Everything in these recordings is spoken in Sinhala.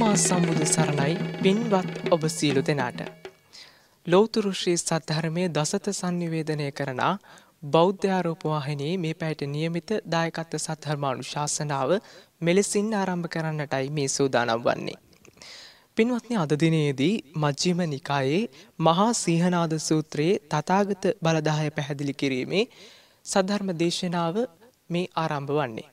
සම්මා සම්බුදු සරණයි පින්වත් ඔබ සියලු දෙනාට. ලෝතුරු ශ්‍රී සද්ධර්මය දසත සංනිවේදනය කරන බෞද්ධාරෝපවාහිනයේ මේ පැයට නියමිත දායකත්ව සත්හර්මානු ශාසනාව මෙලෙසින් ආරම්භ කරන්නටයි මේ සූදානම් වන්නේ. පින්වත්නි අද දිනයේදී මජ්ක්‍ධිම නිකායේ මහා සීහනාද සූත්‍රයේ තථාගත බලදාය පැහැදිලි කිරීමේ සද්ධර්ම දේශනාව මේ ආරම්භ වන්නේ.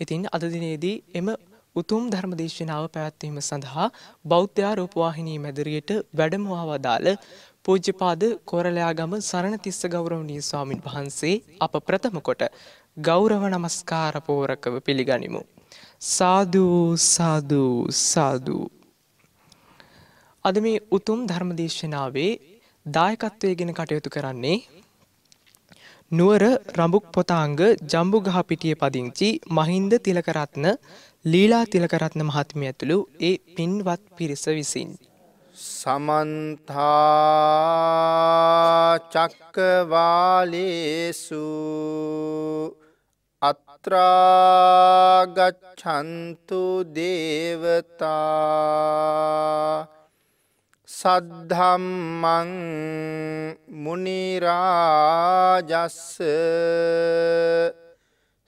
ඉතින් අද දිනේදී එම උතුම් ධර්ම දේශනාව පැවැත්වීම සඳහා බෞද්ධ රූපවාහිනී මැදිරියට වැඩමවා වදාළ පූජ්‍යපාද කොරළයාගම සරණතිස්ස ගෞරවනීය ස්වාමින් වහන්සේ අප ප්‍රථම කොට ගෞරව නමස්කාර පෝරකව පිළිගනිමු. සාදු සාදු සාදු අද මේ උතුම් ධර්ම දේශනාවේ දායකත්වය ගෙන කටයුතු කරන්නේ නුවර රඹුක් පොතාංග ජම්බුගහපිටිය පදිංචි මහින්ද තිලකරත්න ලීලා තිලකරත්න මහත්මිය ඇතුළු ඒ පින්වත් පිරිස විසින්. සමන්තා චක්කවාලේසු අත්‍රාගච්ඡන්තු දේවතා සද්ධම්මං මුනිරාජස්ස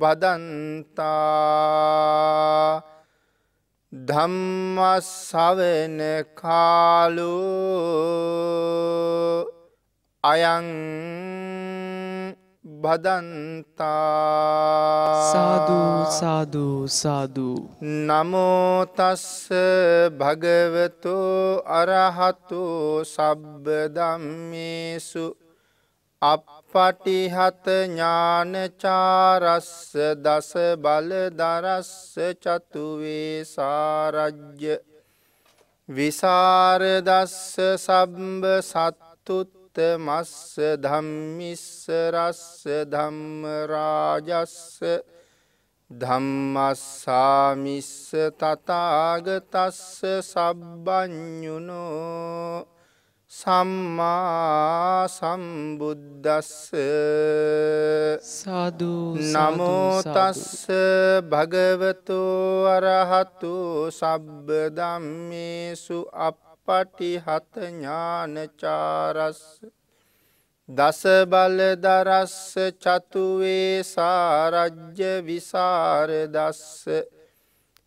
බදන්තා. ධම්මස්සවන කාලු අයං බදන්තා. සාදූ නමෝතස්ස භගවතු අරහතු සබ්බදම්මේසු අපපටිහත ඥානචාරස්ස දස බලදරස්ස චතුවේ සාරජ්‍ය විසාරදස්ස සම්බ සත්තුත් මස්ස ධම්මිස්ස රස්ස ධම්මරාජස්ස ධම්මස්සාමිස්ස තතාගතස්ස සබ්බඥුනෝ සම්මා සම්බුද්දස්ස සාදු නමෝතස්ස භගවතු අරහතු සබ්බ ධම්මේසු අප පටිහත ඥානචාරස්ස දස බලදරස්ස චතුවේ සාරජ්‍ය විසරදස්ස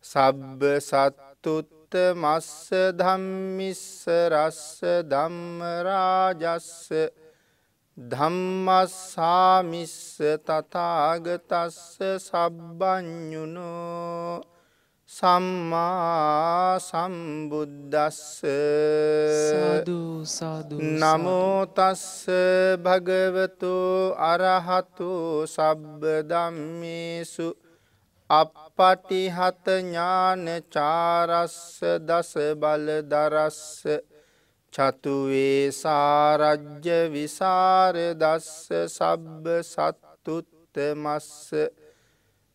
සබ්බ සත්තුත්ත මස්ස ධම්මිස්ස රස්ස ධම්මරාජස්ස ධම්මස්සාමිස්ස තථාගතස්ස සබ්බඤුනෝ සම්මා සම්බුද්දස්ස නමෝතස්ස භගවතු අරහතු සබ්බදම්මේසු අපපටිහත ඥානචාරස්ස දස බලදරස්ස චතුවේ සාරජ්‍ය විසරදස්ස සබ්බ සත්තුත්ත මස්ස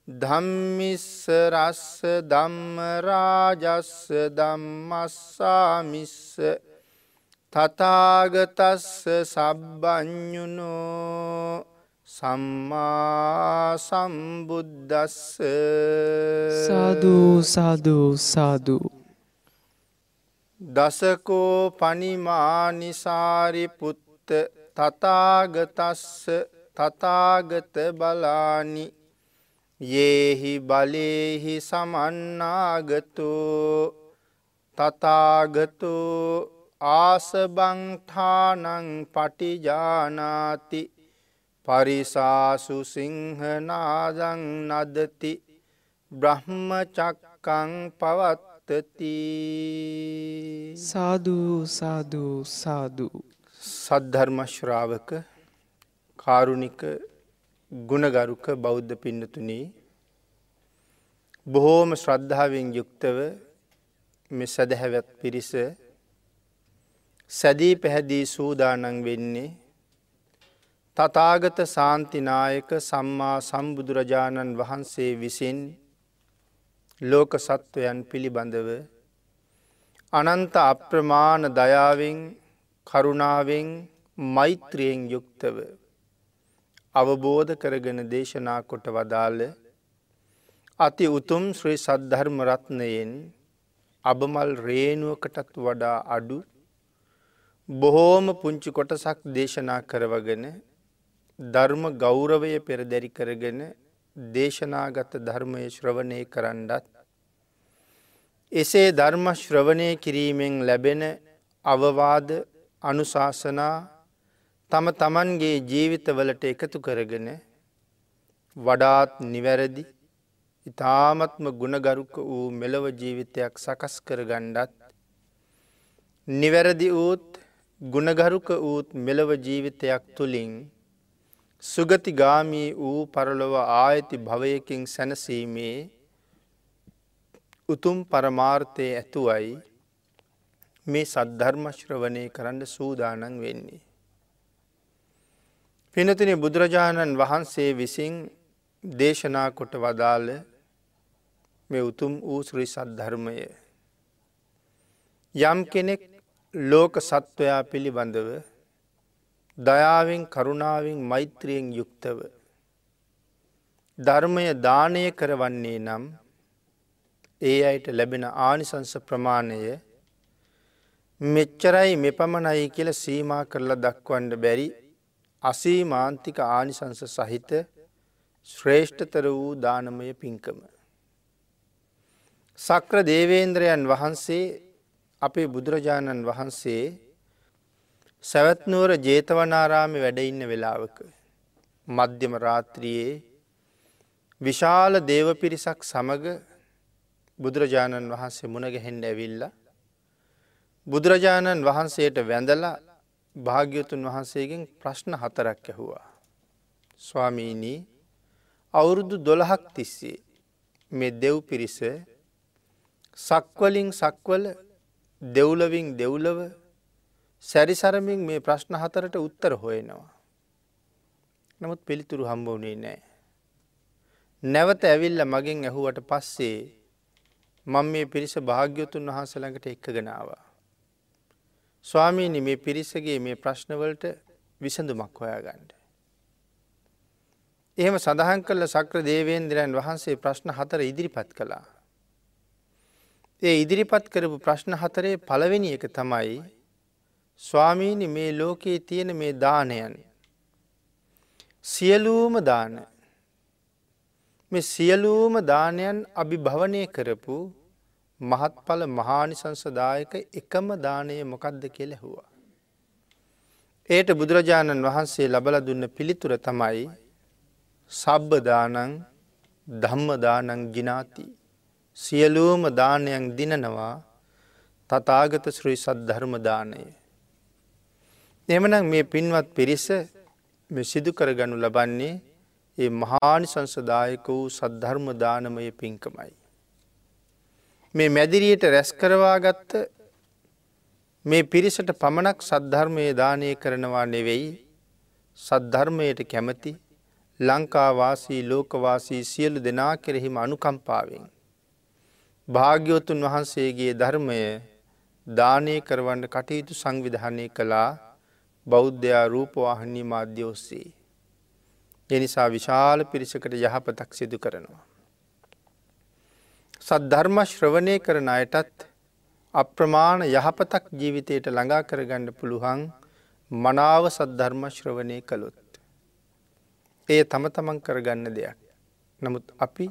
ධම්මිස්ස රස්ස ධම්මරාජස්ස ධම්මස්සාමිස්ස තථාගතස්ස සබ්බඤුනෝ සම්මා සම්බුද්දස්ස. සාදු සාදු සාදු. දසකෝ පනිමානිසාරි පුත්ත තථාගතස්ස තථාගත බලානි. යේහි බලේහි සමන්නාගතු තතාගතු ආසබංඨානං පටිජානාති පරිසාසු සිංහනාදං නදති බ්‍රහ්මචක්කං පවත්තති. සාධූ සාධූ සාධූ සද්ධර්මශ්‍රාවක කාරුණික ගුණගරුක බෞද්ධ පින්නතුනී බොහෝම ශ්‍රද්ධාවෙන් යුක්තව මෙ සැදැහැවත් පිරිස සැදී පැහැදී සූදානන් වෙන්නේ තතාගත සාන්තිනායක සම්මා සම්බුදුරජාණන් වහන්සේ විසින් ලෝක සත්වයන් පිළිබඳව අනන්ත අප්‍රමාණ දයාවෙන් කරුණාවෙන් මෛත්‍රියෙන් යුක්තව අවබෝධ කරගෙන දේශනා කොට වදාළ අති උතුම් ශ්‍රී සද්ධර්ම රත්නයෙන් අබමල් රේනුවකටත් වඩා අඩු බොහෝම පුංචි කොටසක් දේශනා කරවගෙන ධර්ම ගෞරවය පෙරදැරි කරගෙන දේශනාගත ධර්මය ශ්‍රවණය කරන්නත්. එසේ ධර්ම ශ්‍රවණය කිරීමෙන් ලැබෙන අවවාද අනුශාසනා තම තමන්ගේ ජීවිතවලට එකතු කරගෙන වඩාත් නිවැරදි ඉතාමත්ම ගුණගරුක වූ මෙලොව ජීවිතයක් සකස් කර ගණ්ඩත් නිවැරදි වූත් ගුණගරුක වූත් මෙලොව ජීවිතයක් තුළින් සුගතිගාමී වූ පරලොව ආයති භවයකින් සැනසීමේ උතුම් පරමාර්ථය ඇතුවයි මේ සද්ධර්මශ්‍රවනය කරන්න සූදානන් වෙන්නේ. පිනතින බුදුරජාණන් වහන්සේ විසින් දේශනා කොට වදාළ මේ උතුම් වූ ශ්‍රී සද්ධර්මය. යම් කෙනෙක් ලෝක සත්වයා පිළිබඳව දයාවෙන් කරුණාවෙන් මෛත්‍රියෙන් යුක්තව. ධර්මය දානය කරවන්නේ නම් ඒ අයට ලැබෙන ආනිසංස ප්‍රමාණය මෙච්චරයි මෙපමණයි කියල සීමා කරලා දක්වන්ඩ බැරි අසීමාන්තික ආනිසංස සහිත ශ්‍රේෂ්ඨතර වූ දානමය පින්කම. සක්‍ර දේවේන්ද්‍රයන් වහන්සේ අපේ බුදුරජාණන් වහන්සේ සැවත්නුවර ජේතවනාරාමි වැඩඉන්න වෙලාවක. මධ්‍යම රාත්‍රියයේ විශාල දේව පිරිසක් සමග බුදුරජාණන් වහන්සේ මුණගැහෙන්ඩ ඇවිල්ල. බුදුරජාණන් වහන්සේට වැඳලා භාග්‍යතුන් වහන්සේගෙන් ප්‍රශ්න හතරක් ඇහුවා. ස්වාමීනී අවුරුදු දොළහක් තිස්සේ මේ දෙව් පිරිස සක්වලින් සක්වල දෙව්ලවින් දෙව්ලව සැරිසරමින් මේ ප්‍රශ්න හතරට උත්තර හොයනවා. නමුත් පිළිතුරු හම්බ වනේ නෑ. නැවත ඇවිල්ල මගෙන් ඇහුවට පස්සේ මං මේ පිරිස භාග්‍යතුන් වහන්සළඟට එක්කගෙනවා. ස්වාමීනි මේ පිරිසගේ මේ ප්‍රශ්නවලට විසඳුමක් හොයා ගණ්ඩ. එහෙම සඳහන් කල්ල සක්‍ර දේවේන්ද්‍රයන් වහන්සේ ප්‍රශ්න හතර ඉදිරිපත් කළා. ඒ ඉදිරිපත් කරපු ප්‍රශ්න හතරේ පළවෙනි එක තමයි ස්වාමීණි මේ ලෝකයේ තියෙන මේ දානයන්. සියලූම දාන මේ සියලූම දානයන් අභිභවනය කරපු මහත්ඵල මහානිසංසදායක එකම දානය මොකක්ද කෙලෙහුවා. ඒට බුදුරජාණන් වහන්සේ ලබල දුන්න පිළිතුර තමයි සබ්බදානං ධම්මදානං ගිනාති. සියලූම දානයන් දිනනවා තතාගත ශ්‍රී සද්ධර්මදානය. එමනම් මේ පින්වත් පිරිස සිදු කරගනු ලබන්නේ ඒ මහානි සංසදායක වූ සද්ධර්ම දානමය පින්කමයි. මේ මැදිරියට රැස් කරවාගත්ත මේ පිරිසට පමණක් සද්ධර්මය දානය කරනවා නෙවෙයි සද්ධර්මයට කැමති ලංකාවාසී ලෝකවාසී සියලු දෙනා කෙරෙහිම අනුකම්පාවෙන්. භාග්‍යවතුන් වහන්සේගේ ධර්මය දානය කරවන්න කටයුතු සංවිධානය කළා බෞද්ධයා රූපවාහනී මාධ්‍ය ඔස්සේ. එනිසා විශාල පිරිසකට යහපතක් සිදු කරනවා. සද්ධර්ම ශ්‍රවණය කරන අයටත් අප්‍රමාණ යහපතක් ජීවිතයට ළඟා කරගන්න පුළුවන් මනාව සද්ධර්ම ශ්‍රවණය කළොත්. ඒ තම තමන් කරගන්න දෙයක්. නමුත් අපි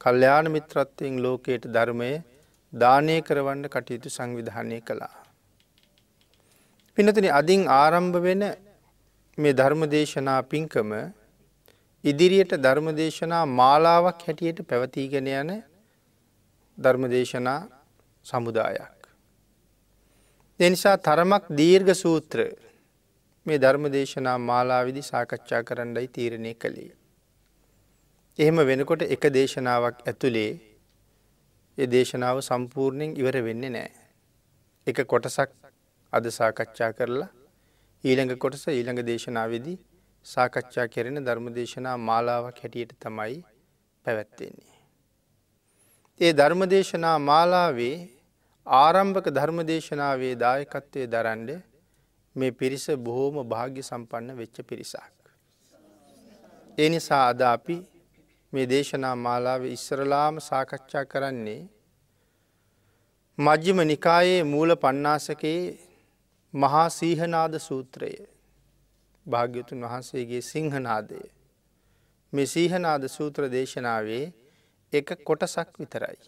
කල්්‍යයාන මිත්‍රත්වයෙන් ලෝකයට ධර්මය දානය කරවන්න කටයුතු සංවිධානය කළා. පිනතින අදින් ආරම්භ වෙන මේ ධර්මදේශනා පින්කම ඉදිරියට ධර්මදේශනා මාලාවක් හැටියට පැවතිීගෙන යන ධර්මදේශනා සමුදායක්. එනිසා තරමක් දීර්ඝ සූත්‍ර මේ ධර්මදේශනා මාලාවිදි සාකච්ඡා කරන්නයි තීරණය කළේ. එහෙම වෙනකොට එක දේශනාවක් ඇතුළේ ඒ දේශනාව සම්පූර්ණයෙන් ඉවර වෙන්නේ නෑ. එක කොටසක් අද සාකච්ඡා කරලා ඊළඟ කොටස ඊළඟ දේශනාවේදී සාකච්ඡා කෙරෙන ධර්ම දේශනා මාලාවක් හැටියට තමයි පැවැත්වෙන්නේ. ඒ ධර්මදේශනා මාලාවේ ආරම්භක ධර්මදේශනාවේ දායකත්වය දරන්ඩ මේ පිරිස බොහෝම භාග්‍ය සම්පන්න වෙච්ච පිරිසක්. ඒ නිසා අද අපි මේ දේශනා මාලාව ඉස්සරලාම සාකච්ඡා කරන්නේ මජ්්‍යම නිකායේ මූල පන්නාසකයේ මහා සීහනාද සූත්‍රය භාග්‍යතුන් වහන්සේගේ සිංහනාදය මේ සීහනාද සූත්‍ර දේශනාවේ එක කොටසක් විතරයි.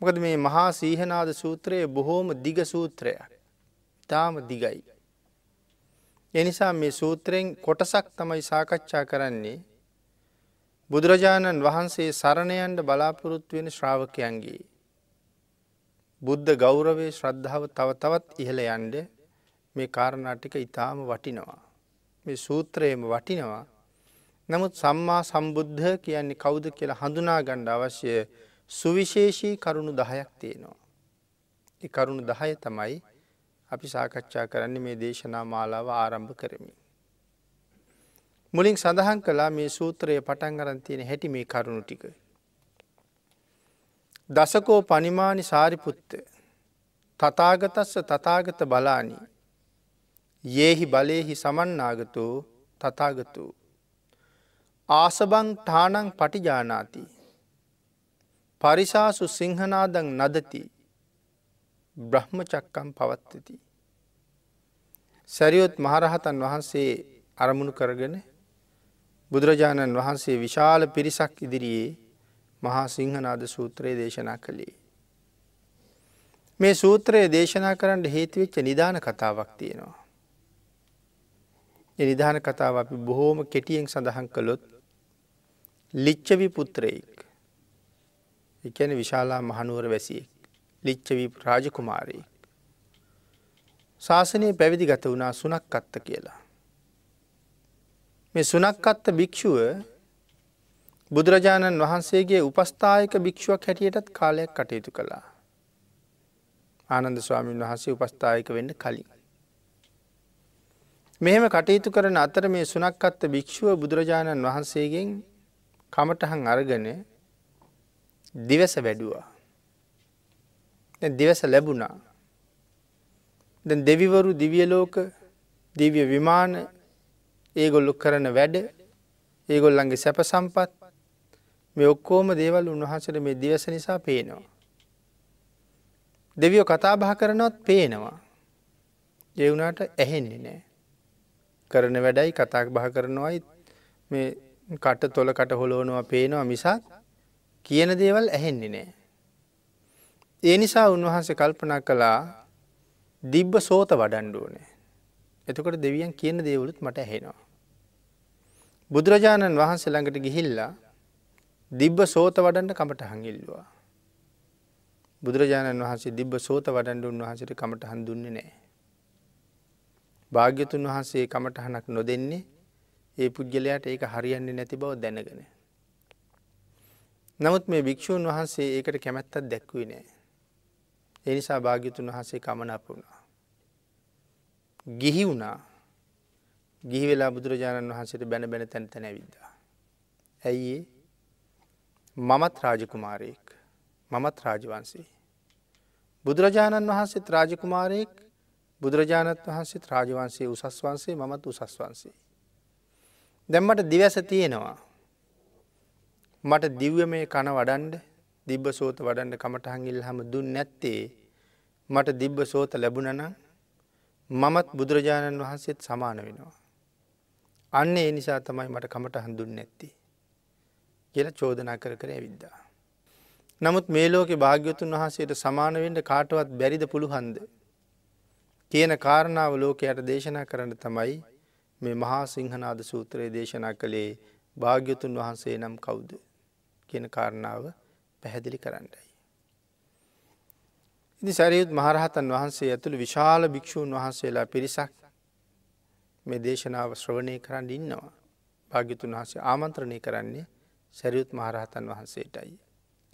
මොකද මේ මහා සීහනාද සූත්‍රයේ බොහෝම දිග සූත්‍රයක් තාම දිගයි. එනිසා මේ සූත්‍රයෙන් කොටසක් තමයි සාකච්ඡා කරන්නේ බුදුරජාණන් වහන්සේ සරණයන්ට බලාපොරොත්තු වෙන ශ්‍රාවකයන්ගේ. බුද්ධ ගෞරවේ ශ්‍රද්ධාව තව තවත් ඉහළ යන්ඩ මේ කාරණාටික ඉතාම වටිනවා. මේ සූත්‍රයම වටිනවා නමුත් සම්මා සම්බුද්ධ කියන්නේ කවුද කියලා හඳුනා ගණ්ඩ අවශ්‍ය සුවිශේෂී කරුණු දහයක් තියෙනවා. ඒ කරුණු දහය තමයි අපි සාකච්ඡා කරන්නේ මේ දේශනා මාලාව ආරම්භ කරමින්. මුලින් සඳහන් කලා මේ සූත්‍රය පටන් අරන්තියෙන හැටි මේ කරුණු ටික. දසකෝ පනිමානි සාරිපුත්ත। තතාගතස්ස තතාගත බලානි। ඒහි බලයෙහි සමන්නාගතු තතාගතු ආසබං ටානං පටිජානාති। පරිසාසු සිංහනාදං නදති। බ්‍රහ්මචක්කම් පවත්වති. සැරියොත් මහරහතන් වහන්සේ අරමුණු කරගෙන බුදුරජාණන් වහන්සේ විශාල පිරිසක් ඉදිරියේ මහා සිංහනාද සූත්‍රයේ දේශනා කළේ. මේ සූත්‍රයේ දේශනා කරන්න හේතුවෙච්ච නිධාන කතාවක් තියෙනවා. නිධාන කතාව අපි බොහෝම කෙටියෙන් සඳහන් කළොත් ලිච්චවි පුත්‍රයෙක් එකැන විශාලා මහනුවර වැසියෙක් ලිච්චවී රාජකුමාරයෙක්. ශාසනය පැවිදි ගත වුණා සුනක් අත්ත කියලා. මේ සුනක් අත්ත භික්‍ෂුව බුදුරජාණන් වහන්සේගේ උපස්ථායක භික්ෂුවක් හැටියටත් කාලයක් කටයුතු කළා. ආනන්ද ස්වාමීන් වහන්සේ උපස්ථායක වෙන්න කලින්. මෙහෙම කටයුතු කරන අතර මේ සුනක්කත්ත භික්‍ෂුව බුදුරජාණන් වහන්සේගෙන් කමටහන් අරගෙන දිවස වැඩුවා. දිවස ලැබුණා. ද දෙවිවරු දිවියලෝක දිවිය විමාන ඒගොල්ලු කරන වැඩ ඒගොල්ලන්ගේ සැප සම්පත් මේ ඔක්කෝම දේවල් උන්වහසට මේ දිවස නිසා පේනවා. දෙවියෝ කතා බහ කරනවත් පේනවා. ඒ වුණට ඇහෙන්නේ නෑ. කරන වැඩයි කතාක් බහ කරනවයි මේ කට තොලකට හොලෝනවා පේනවා මිසක් කියන දේවල් ඇහෙන්නේ නෑ. ඒ නිසා උන්වහන්සේ කල්පනා කළා දිබ්බ සෝත වඩන්ඩුවනේ. එතකොට දෙවියන් කියන දේවලුත් මට ඇහෙනවා. බුදුරජාණන් වහන්සේ ළඟට ගිහිල්ලා දිබ්බ සෝත වඩන්ට කමට හඟිල්ලවා. බුදුරජාණන් වහන්සේ දිබ්බ සෝත වඩන්ඩ උන්වහන්සට කමට හඳුන්නේ නෑ. භාග්‍යතුන් වහන්සේ කමටහනක් නොදෙන්නේ ඒ පුද්ගලයාට ඒක හරියන්නේ නැති බව දැනගෙන. නමුත් මේ භික්‍ෂූන් වහන්සේ ඒකට කැමැත්තත් දැක්වී නෑ. එනිසා භාග්‍යතුන් වහන්සේ කමනප වුණා. ගිහි වුණා ගිහි වෙලා බුදුරජාණන් වහන්සේට බැන බැන තැන තැන ඇවිද්දා. ඇයි මමත් රාජකුමාරයෙක් මමත් රාජවන්සේ. බුදුරජාණන් වහන්සේත් රාජකුමාරයෙක් බුදුරජාණත් වහන්සේත් රාජවන්සේ උසස් වන්සේ මමත් උසස් වන්සේ. දැම්මට දිවැස තියෙනවා. මට දිව්‍ය මේ කන වඩන්ඩ දිබ්බ සෝත වඩන්ඩ කමටහංගිල් හම දුන් නැත්තේ මට දිබ්බ සෝත ලැබුණනම් මමත් බුදුරජාණන් වහන්සේත් සමාන වෙනවා. අන්න ඒ නිසා තමයි මට කමට හඳුන් නැත්ති. කියල චෝදනා කර කර ඇවිද්දා. නමුත් මේ ලෝකෙ භාග්‍යතුන් වහන්සේට සමානවෙන්ට කාටවත් බැරිද පුළුහන්ද. කියන කාරණාව ලෝකයට දේශනා කරන්න තමයි මේ මහා සිංහනාද සූත්‍රයේ දේශනා කළේ භාග්‍යතුන් වහන්සේ නම් කවුද කියන කාරණාව පැහැදිලි කරන්නයි. ඉදි සැරයුත් මහරහතන් වහන්සේ ඇතුළ විශාල භික්‍ෂූන් වහන්සේලා පිරිසක් මේ දේශනාව ශ්‍රවණය කරන්න ඉන්නවා. භාග්‍යතුන් වහන්සේ ආමන්ත්‍රණය කරන්නේ සැරියුත් මහරහතන් වහන්සේටයි.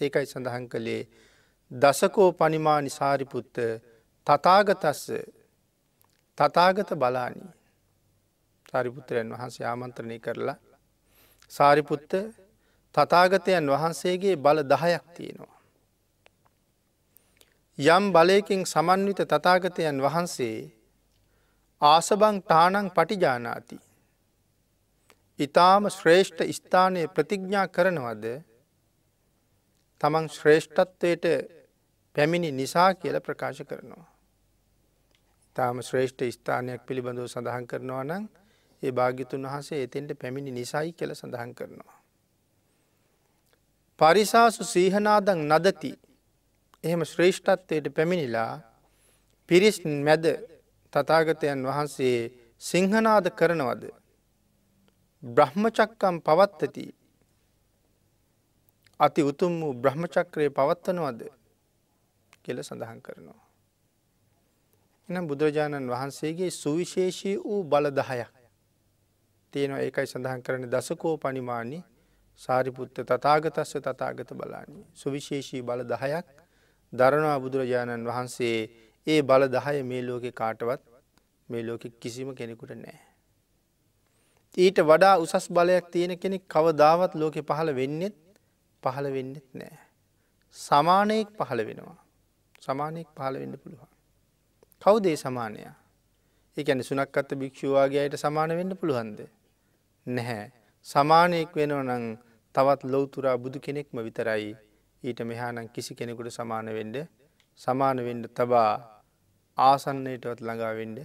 ඒකයි සඳහන් කළේ දසකෝ පනිමා නිසාරිපුත්ත තතාගතස්ස තතාගත බලානී සාරිපුත්‍රයන් වහන්සේ ආමන්ත්‍රණය කරලා සාරිපුත්ත තතාගතයන් වහන්සේගේ බල දහයක් තියෙනවා. යම් බලයකින් සමන්විත තතාගතයන් වහන්සේ ආසබං ටානං පටිජානාති. ඉතාම ශ්‍රේෂ්ඨ ස්ථානය ප්‍රතිඥ්ඥා කරනවද තමන් ශ්‍රේෂ්ඨත්වයට පැමිණි නිසා කියල ප්‍රකාශ කරනවා. තාම ශ්‍රේෂ්ඨ ස්ථානයක් පිළිබඳව සඳහන් කරනවා නම් ඒ භාගිතුන් වහසේ එතෙන්ට පැමිණි නිසයි කියල සඳහන් කරනවා. පරිසාසු සීහනාදං නදති එහෙම ශ්‍රේෂ්ඨත්වයට පැමිණිලා පිරිස් මැද තතාගතයන් වහන්සේ සිංහනාද කරනවද. බ්‍රහ්මචක්කම් පවත්තති අති උතුම් වූ බ්‍රහ්මචක්‍රය පවත්වනවද කියල සඳහන් කරනවා. එනම් බුදුරජාණන් වහන්සේගේ සුවිශේෂී වූ බලදහයක් තියෙනවා ඒකයි සඳහන් කරන දසකෝ පනිමානි සාරිපුත්ත තතාගතස්ස තතාගත බලානි. සුවිශේෂී බල දහයක් දරනවා බුදුරජාණන් වහන්සේ ඒ බල දහය මේ ලෝකෙ කාටවත් මේ ලෝකෙ කිසිම කෙනෙකුට නෑ. ඊට වඩා උසස් බලයක් තියෙන කෙනෙක් කවදාවත් ලෝකෙ පහළ වෙන්නෙත් පහළ වෙන්නෙත් නෑ. සමානයෙක් පහළ වෙනවා. සමානයෙක් පහළ වෙන්න පුළුවන්. කවුදේ සමානයා ඒැන සුනක්කත්ත භික්ෂූවාගේ අයට සමාන වෙන්න පුළුවන්ද. නැහැ. සමානයෙක් වෙනව නං තවත් ලොවතුරා බුදු කෙනෙක්ම විතරයි ඊට මෙහානං කිසි කෙනෙකුට සමාන වෙන්ඩ සමාන වෙන්ඩ තබා ආසන්නයටවත් ළඟාවෙන්ඩ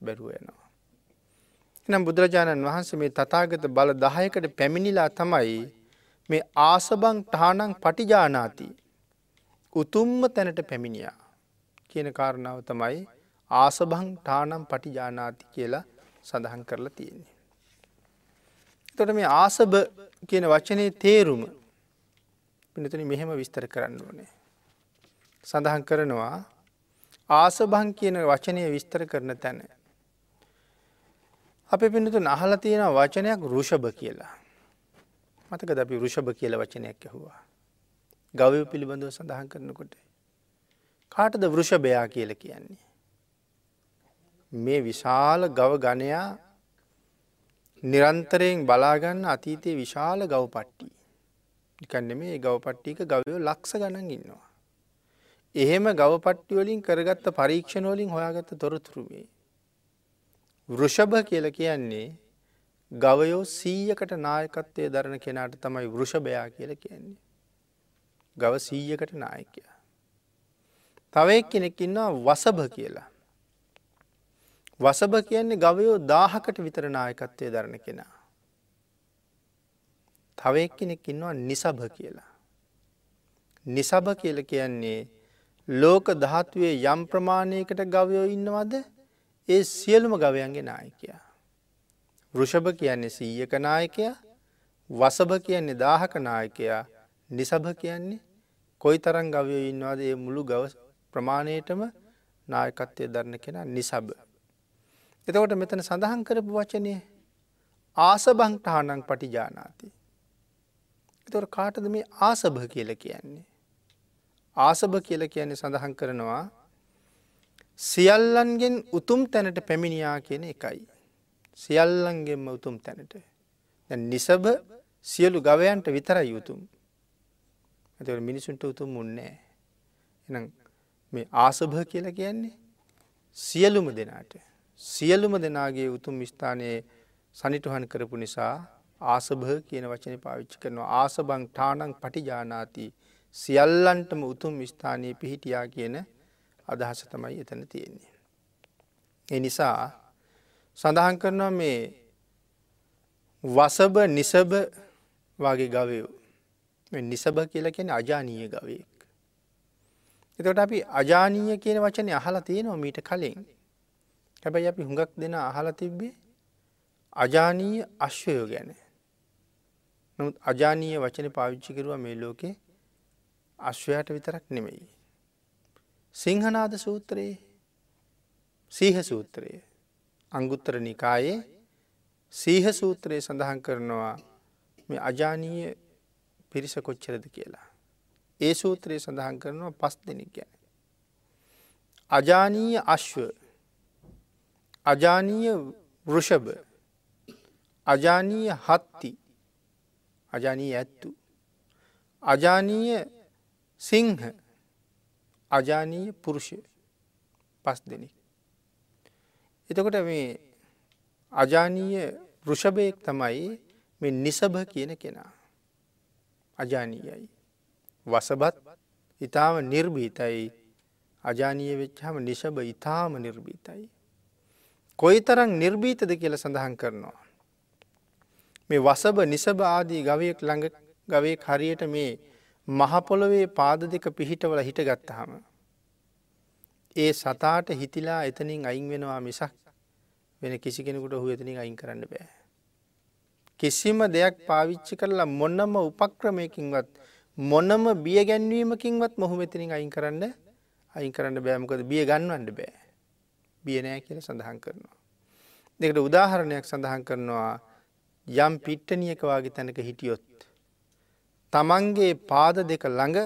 බැරුවයනවා. එනම් බුදුරජාණන් වහන්සේ මේ තතාගත බල දහයකට පැමිණිලා තමයි මේ ආසබං ටහනං පටිජානාති උතුම්ම තැනට පැමිණියා කියන කාරණාව තමයි ආසබං ටානම් පටිජානාති කියලා සඳහන් කරලා තියෙන්නේ. තොට මේ ආසභ කියන වචනය තේරුම පිනතුන මෙහෙම විස්තර කරන්න ඕනේ. සඳහන් කරනවා ආසභං කියන වචනය විස්තර කරන තැන. අප පිනතු නහල තියෙන වචනයක් රුෂභ කියලා. මතක අපි රුෂභ කියල වචනයක් ඇහවා. ගවය පිළිබඳව සඳහන් කරනකොට. කාටද වෘෂභයා කියල කියන්නේ. මේ විශාල ගව ගණයා නිරන්තරයෙන් බලාගන්න අතීතය විශාල ගවපට්ටි. නිකන්න මේ ගවපට්ටික ගවයෝ ලක්ෂ ගණන් ඉන්නවා. එහෙම ගවපට්ටිවලින් කරගත්ත පරීක්ෂණවලින් හොයාගත්ත තොරතුරුමේ. වෘෂභ කියල කියන්නේ ගවයෝ සීයකට නායකත්වය දරන කෙනාට තමයි වෘෂභයා කියල කියන්නේ. ගව සීයකට නායකයා. තවයි කෙනෙක්කින්නවා වසභ කියලා. වසභ කියන්නේ ගවයෝ දාහකට විතර නායකත්වය දරණ කෙනා. තව එක් කෙනෙක් ඉන්නවා නිසභ කියලා. නිසභ කියල කියන්නේ ලෝක දහත්වේ යම් ප්‍රමාණයකට ගවයෝ ඉන්නවද ඒ සියලුම ගවයන්ගේ නායකයා. වෘෂභ කියන්නේ සීයක නායකයා වසභ කියන්නේ දාහක නායකයා නිසභ කියන්නේ කොයි තරන් ගවයෝ ඉන්නවාද ඒ මුළු ගව ප්‍රමාණයටම නායකත්වය දරණ කෙනා නිසභ. එතකොට මෙතන සඳහන් කරපු වචනය ආසබංටහනං පටිජානාති. එතොට කාටද මේ ආසභ කියල කියන්නේ. ආසභ කියල කියන්නේ සඳහන් කරනවා සියල්ලන්ගෙන් උතුම් තැනට පැමිණියා කියන එකයි. සියල්ලන්ගෙන්ම උතුම් තැනට. නිසභ සියලු ගවයන්ට විතරයි යුතුම්. ඇතවට මිනිසුන්ට උතුම් උන්නෑ. එනම් මේ ආසභ කියලා කියන්නේ සියලුම දෙනාට සියලුම දෙනාගේ උතුම් ස්ථානයේ සනිටුහන් කරපු නිසා ආසභ කියන වචන පාවිච්චි කරනවා ආසබං ටානං පටිජානාති සියල්ලන්ටම උතුම් ස්ථානයේ පිහිටියා කියන අදහස තමයි එතන තියෙන්නේ. ඒ නිසා සඳහන් කරනවා මේ වසභ නිසභ වගේ ගවයෝ නිසභ කියලා කියෙන අජානීය ගවයෙක්. එතට අපි අජානීය කියන වචනය අහලා තියෙනවා මීට කලින් හැබැයි අපි හුඟක් දෙන අහලා තිබ්බේ අජානීය අශ්වයෝ ගැන. නමුත් අජානීය වචන පාවිච්චි කරුවා මේ ලෝකේ අශ්වයාට විතරක් නෙමෙයි. සිංහනාද සූත්‍රයේ සීහ සූත්‍රයේ අංගුත්තර නිකායේ සීහ සූත්‍රයේ සඳහන් කරනවා මේ අජානීය පිරිස කොච්චරද කියලා. ඒ සූත්‍රයේ සඳහන් කරනවා පස් දෙනෙක් ගැන. අජානීය අශ්ව අජානීය වෘෂභ අජානීය හත්ති අජානී ඇත්තු අජානීය සිංහ අජානීය පුරුෂය පස් දෙනෙක්. එතකොට මේ අජානීය වෘෂභයෙක් තමයි මේ නිසභ කියන කෙනා. අජානීයයි. වසබත් ඉතාම නිර්භීතයි අජානීය වෙච්චහම නිශභ ඉතාම නිර්භීතයි. කොයි තරං නිර්භීතද කියල සඳහන් කරනවා. මේ වසභ නිසභ ආදී ගවයෙක් ළඟ ගවේ හරියට මේ මහපොළොවේ පාද දෙක පිහිටවල හිට ගත්තහම. ඒ සතාට හිතිලා එතනින් අයින් වෙනවා මිසක් වෙන කිසි කෙනෙකුට හු එතනින් අයින් කරන්න බෑ. කිසිම දෙයක් පාවිච්චි කරලා මොන්නම උපක්‍රමයකින්වත් මොනම බිය ගැන්වීමකින්වත් මොහු මෙතනින් අයින් කරන්න අයින් කරන්න බෑමකද බිය ගන්නවන්න බෑ. බියනෑ කියල සඳහන් කරනවා. දෙකට උදාහරණයක් සඳහන් කරනවා යම් පිට්ටනියකවාගේ තැනක හිටියොත්. තමන්ගේ පාද දෙක ළඟ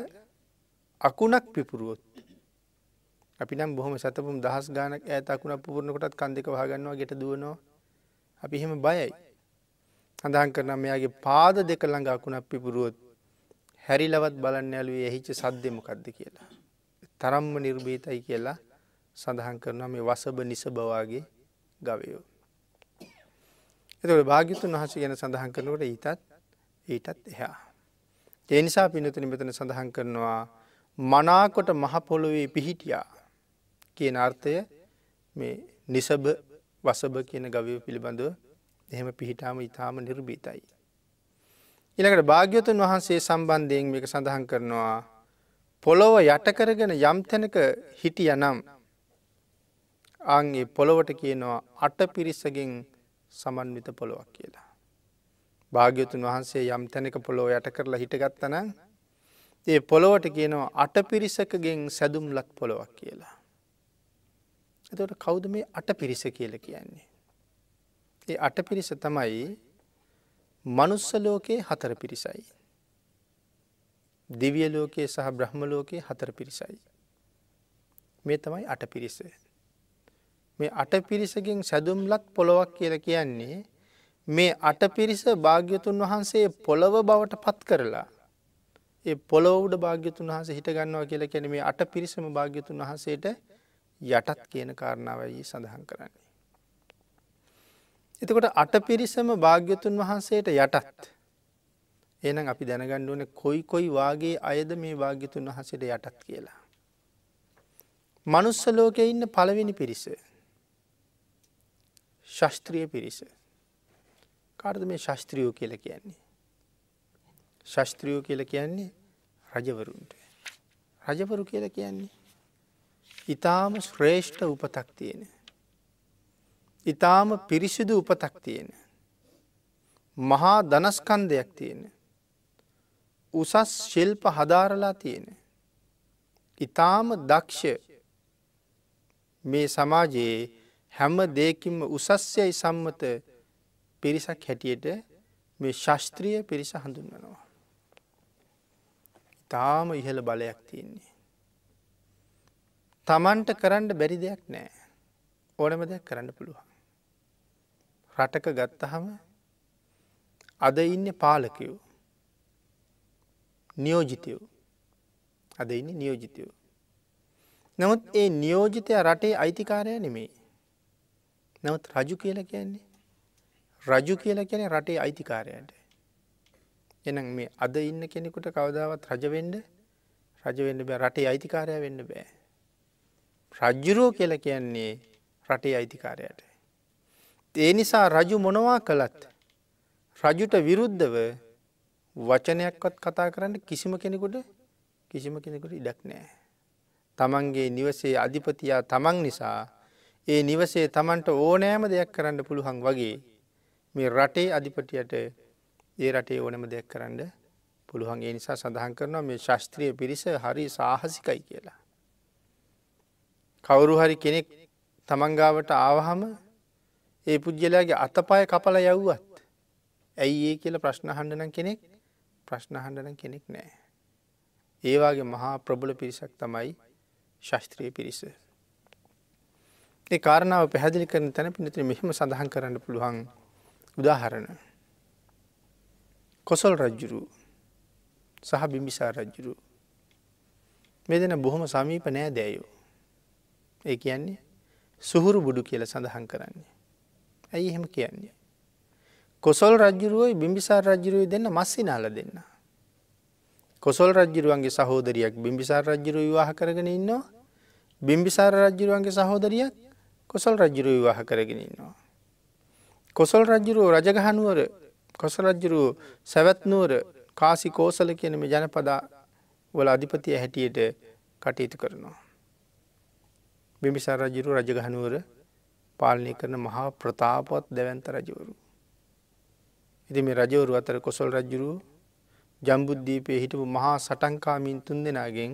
අකුණක් පිපුරුවොත්. අපි නම් බොහොම සතපුම් දහස් ගානක් ඇත අකුණ පුරණකොටත් කන්දෙක වහගන්නවා ගෙට දුවනවා අපි එහෙම බයයි. සඳහන් කරනම් මෙයාගේ පාද දෙක ළඟ අකුණක් පිපුරුවොත් හැරිලවත් බලන්න ඇලුවේ එහිච්ච සද්ධමකක්ද කියලා. තරම්ම නිර්භීතයි කියලා සඳහන් කරනවා මේ වසභ නිස බවාගේ ගවයෝ. එතකට භාගිතුන් වහස ගැන සඳහන් කරනකට ඊතත් ඊටත් එහා. ඒ නිසා පිනතුනි මෙතන සඳහන් කරනවා මනාකොට මහපොළොවේ පිහිටියා කියන අර්ථය මේ නිසභ වසභ කියන ගවය පිළිබඳව එහෙම පිහිටාම ඉතාම නිර්භීතයි. ඉළඟට භාග්‍යතුන් වහන්සේ සම්බන්ධයෙන් මේක සඳහන් කරනවා පොළොව යටකරගෙන යම් තැනක හිටිය නම් අන්ගේ පොළොවට කියනවා අට පිරිස්සගෙන් සමන්විත පොළොවක් කියලා. භාග්‍යතුන් වහන්සේ යම් තැනක පොළොව යට කරලා හිටගත්තන ඒ පොළොවට කියනවා අට පිරිසකගෙන් සැදුම්ලත් පොළොවක් කියලා. එතට කෞුද මේ අට පිරිස කියල කියන්නේ. ඒ අට පිරිස තමයි මනුස්ස ලෝකයේ හතර පිරිසයි. දිවිය ලෝකයේ සහ බ්‍රහ්ම ලෝකයේ හතර පිරිසයි. මේ තමයි අට පිරිස. මේ අට පිරිසකින් සැදුම්ලත් පොළොවක් කියල කියන්නේ මේ අට පිරිස භාග්‍යතුන් වහන්සේ පොළොව බවට පත් කරලා ඒ පොළොවුඩ භාග්‍යතුන් වහස හිට ගන්නවා කියලා කැන මේ අට පිරිසම භාග්‍යතුන් වහසේට යටත් කියන කාරණාවයි සඳහන් කරන්නේ. එතකොට අට පිරිසම භාග්‍යතුන් වහන්සේට යටත් එනම් අපි දැනගණ්ඩුවන කොයි කොයි වාගේ අයද මේ භාග්‍යතුන් වහසට යටත් කියලා. මනුස්ස ලෝකෙ ඉන්න පළවෙනි පිරිස ශස්ත්‍රිය පිරිස. කාර්ද මේ ශස්ත්‍රියෝ කියල කියන්නේ. ශස්ත්‍රියෝ කියල කියන්නේ රජවරුන්ට. රජවරු කියල කියන්නේ. ඉතාම ශ්‍රේෂ්ඨ උපතක් තියෙන. ඉතාම පිරිසිදු උපතක් තියෙන. මහා දනස්කන්දයක් තියෙන. උසස් ශිල්ප හදාරලා තියෙන. ඉතාම දක්ෂ මේ සමාජයේ හැම දෙයකින්ම උසස්යයි සම්මත පිරිසක් හැටියට මේ ශස්ත්‍රිය පිරිස හඳුන්වනවා. තාම ඉහළ බලයක් තියෙන්නේ. තමන්ට කරන්න බැරි දෙයක් නෑ ඕනම දෙයක් කරන්න පුළුවන්. රටක ගත්තහම අද ඉන්න පාලකයෝ නියෝජිතයෝ අද ඉන්න නියෝජිතයෝ. නමුත් ඒ නියෝජිතය රටේ අයිතිකාරය නෙමෙයි. නවත් රජු කියල කියන්නේ. රජු කියලා කියන රටේ අයිතිකාරයට. එනම් මේ අද ඉන්න කෙනෙකුට කවදාවත් රජවෙන්ඩ රජවෙන්න බෑ රටේ අයිතිකාරය වෙන්න බෑ. රජ්ජුරෝ කියල කියන්නේ රටේ අයිතිකාරයට. ඒ නිසා රජු මොනවා කළත් රජුට විරුද්ධව වචනයක්වත් කතා කරන්න කිසිම කෙනෙකුට කිසිම කෙනෙකුට ඉඩක් නෑ. තමන්ගේ නිවසේ අධිපතියා තමන් නිසා ඒ නිවසේ තමන්ට ඕනෑම දෙයක් කරන්න පුළුවන් වගේ මේ රටේ අධිපටියට ඒ රටේ ඕනම දෙයක් කරන්න පුළුවන් ඒ නිසා සඳහන් කරනවා මේ ශස්ත්‍රිය පිරිස හරි සාහසිකයි කියලා. කවුරු හරි කෙනෙක් තමන්ගාවට ආවහම ඒ පුද්ගලයාගේ අතපය කපල යව්වත් ඇයි ඒ කියල ප්‍රශ්න හන්ඩනම් කෙනෙක් ප්‍රශ්න හන්ඩන කෙනෙක් නෑ. ඒවාගේ මහා ප්‍රබල පිරිසක් තමයි ශස්ත්‍රීය පිරිස. ඒ කාරණාව පැහැදිලි කරන තැන පිනතින මෙහෙම සඳහන් කරන්න පුළුවන් උදාහරණ. කොසල් රජ්ජුරු සහ බිම්බිසා රජ්ජුරු මේ දෙන බොහොම සමීප නෑ දෑයෝ. ඒ කියන්නේ සුහුරු බුඩු කියල සඳහන් කරන්නේ. ඇයි එහෙම කියන්නේ. කොසොල් රජ්ජුරුවයි බිම්බිසාර රජ්ජුරුවයි දෙන්න මස්සි නාල දෙන්න. කොසොල් රජ්ජුරුවන්ගේ සහෝදරයක් බිම්බිසාර රජ්ජුරු විවාහ කරගෙන ඉන්නවා බිම්බිසාර රජ්ජුරුවන්ගේ සහෝදරියක් කොසල් රජ්ජුරු විවාහ කරගෙන ඉන්නවා. කොසල් රජ්ජුරුව රජගහනුවර කොස රජ්ජුරුව සැවැත්නුවර කාසි කෝසල කියන මේ ජනපදා වල අධිපතිය හැටියට කටයුතු කරනවා. බිමිසාර රජුරු රජගහනුවර පාලනය කරන මහා ප්‍රතාපවත් දැවන්ත රජවරු. ඉති මේ රජවරු අතර කොසල් රජ්ජුරු ජම්බුද්ධීපය හිටපු මහා සටන්කාමින් තුන් දෙනාගෙන්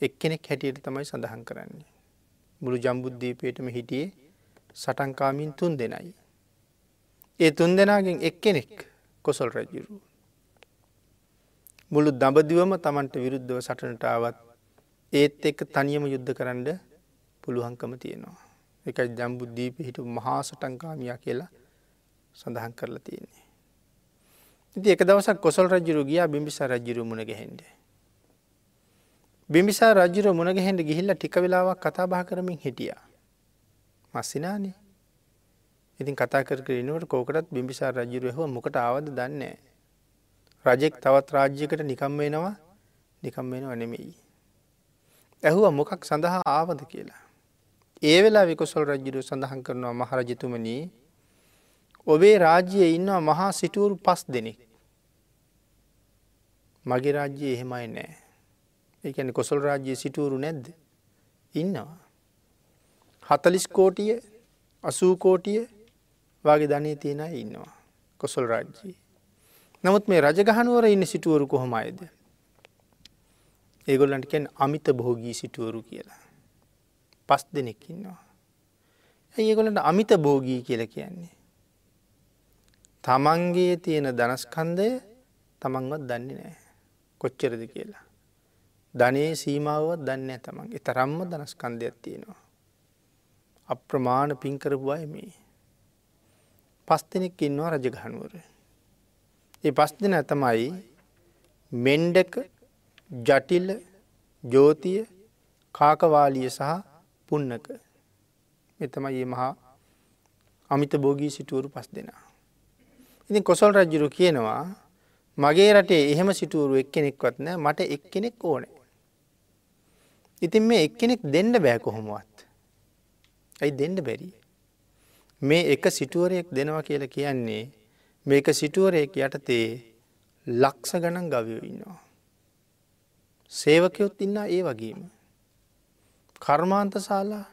එක්කෙනෙක් හැටියට තමයි සඳහන් කරන්නේ. මුළු ජම්බුද්ධීපයටම හිටියේ සටන්කාමින් තුන් දෙනයි. ඒ තුන් දෙනාගෙන් එක්කෙනෙක් කොසල් රජ්ජුරු. මුළු දඹදිවම තමන්ට විරුද්ධව සටනටාවත් ඒත් එක්ක තනියම යුද්ධ කරන්න පුළුවන්කම තියෙනවා. එකයි ජම්බුද්ධීප හිටු මහා සටංකාමිය කියලා සඳහන් කරලා තියෙන්නේ. ඉති එක දවසක් කොසල් රජ්ජුරු ගියා බිම්බිසා රජ්ජුරු මුණ ගැහෙන්ඩ. බිම්බිසා රජ්ජුර මුණගැහෙන්ට ගිහිල්ල ටික වෙලාවක් කතා බා කරමින් හිටියා. මස්සිනානේ ඉතින් කතා කර කරනවට කෝකටත් බිම්බිසා රජ්ජුරුව හෝ මොකට ආවද දන්නේ. රජෙක් තවත් රාජ්‍යකට නිකම් වෙනවා නිකම් වෙනවා නෙමෙයි. ඇහුව මොකක් සඳහා ආවද කියලා. ඒ වෙලා විකොසල් රජ්ජුරු සඳහන් කරනවා මහරජතුමනී ඔබේ රාජ්‍යය ඉන්නවා මහා සිටුවරු පස් දෙනෙක්. මගේ රාජ්‍යය එහෙමයි නෑ. ඒකැන කොසල් රාජ්‍යය සිටුවරු නැද්ද. ඉන්නවා. හතලිස් කෝටිය අසූ කෝටිය වගේ ධනය තියෙන ඉන්නවා. කොසල් රාජ්‍යයේ. නමුත් මේ රජගහනුවර ඉන්න සිටුවරු කොහොමයිද. ඒගොල්ලන්ට කැන් අමිත බෝගී සිටුවරු කියලා. පස් දෙනෙක් ඉන්නවා. ඒගොලට අමිත බෝගී කියල කියන්නේ. තමන්ගේ තියෙන දනස්කන්දය තමන්වත් දන්නේ නෑ කොච්චරද කියලා. ධනයේ සීමාවත් දන්න තමන් එතරම්ම දනස්කන්දයක් තියෙනවා. අප්‍රමාණ පින්කරපු අය මේ. පස් දෙනෙක් ඉන්නවා රජගහනුවර. ඒ පස් දෙන තමයි මෙන්ඩක ජටිල ජෝතිය කාකවාලිය සහ පුන්නක මෙතම ඒ මහා අමිත බෝගී සිටුවරු පස් දෙනා. ඉතින් කොසල් රජ්ජුරු කියනවා මගේ රටේ එහෙම සිටුවරු එක්කෙනෙක්වත් නෑ මට එක්කෙනෙක් ඕන. ඉතින් මේ එක්කෙනෙක් දෙන්න බෑ කොහොමුවත්. ඇයි දෙන්න බැරි. මේ එක සිටුවරයෙක් දෙනවා කියලා කියන්නේ මේක සිටුවරයෙක් යටතේ ලක්ෂ ගණන් ගවයෝ ඉන්නවා. සේවකයොත් ඉන්න ඒ වගේම. කර්මාන්ත ශාලා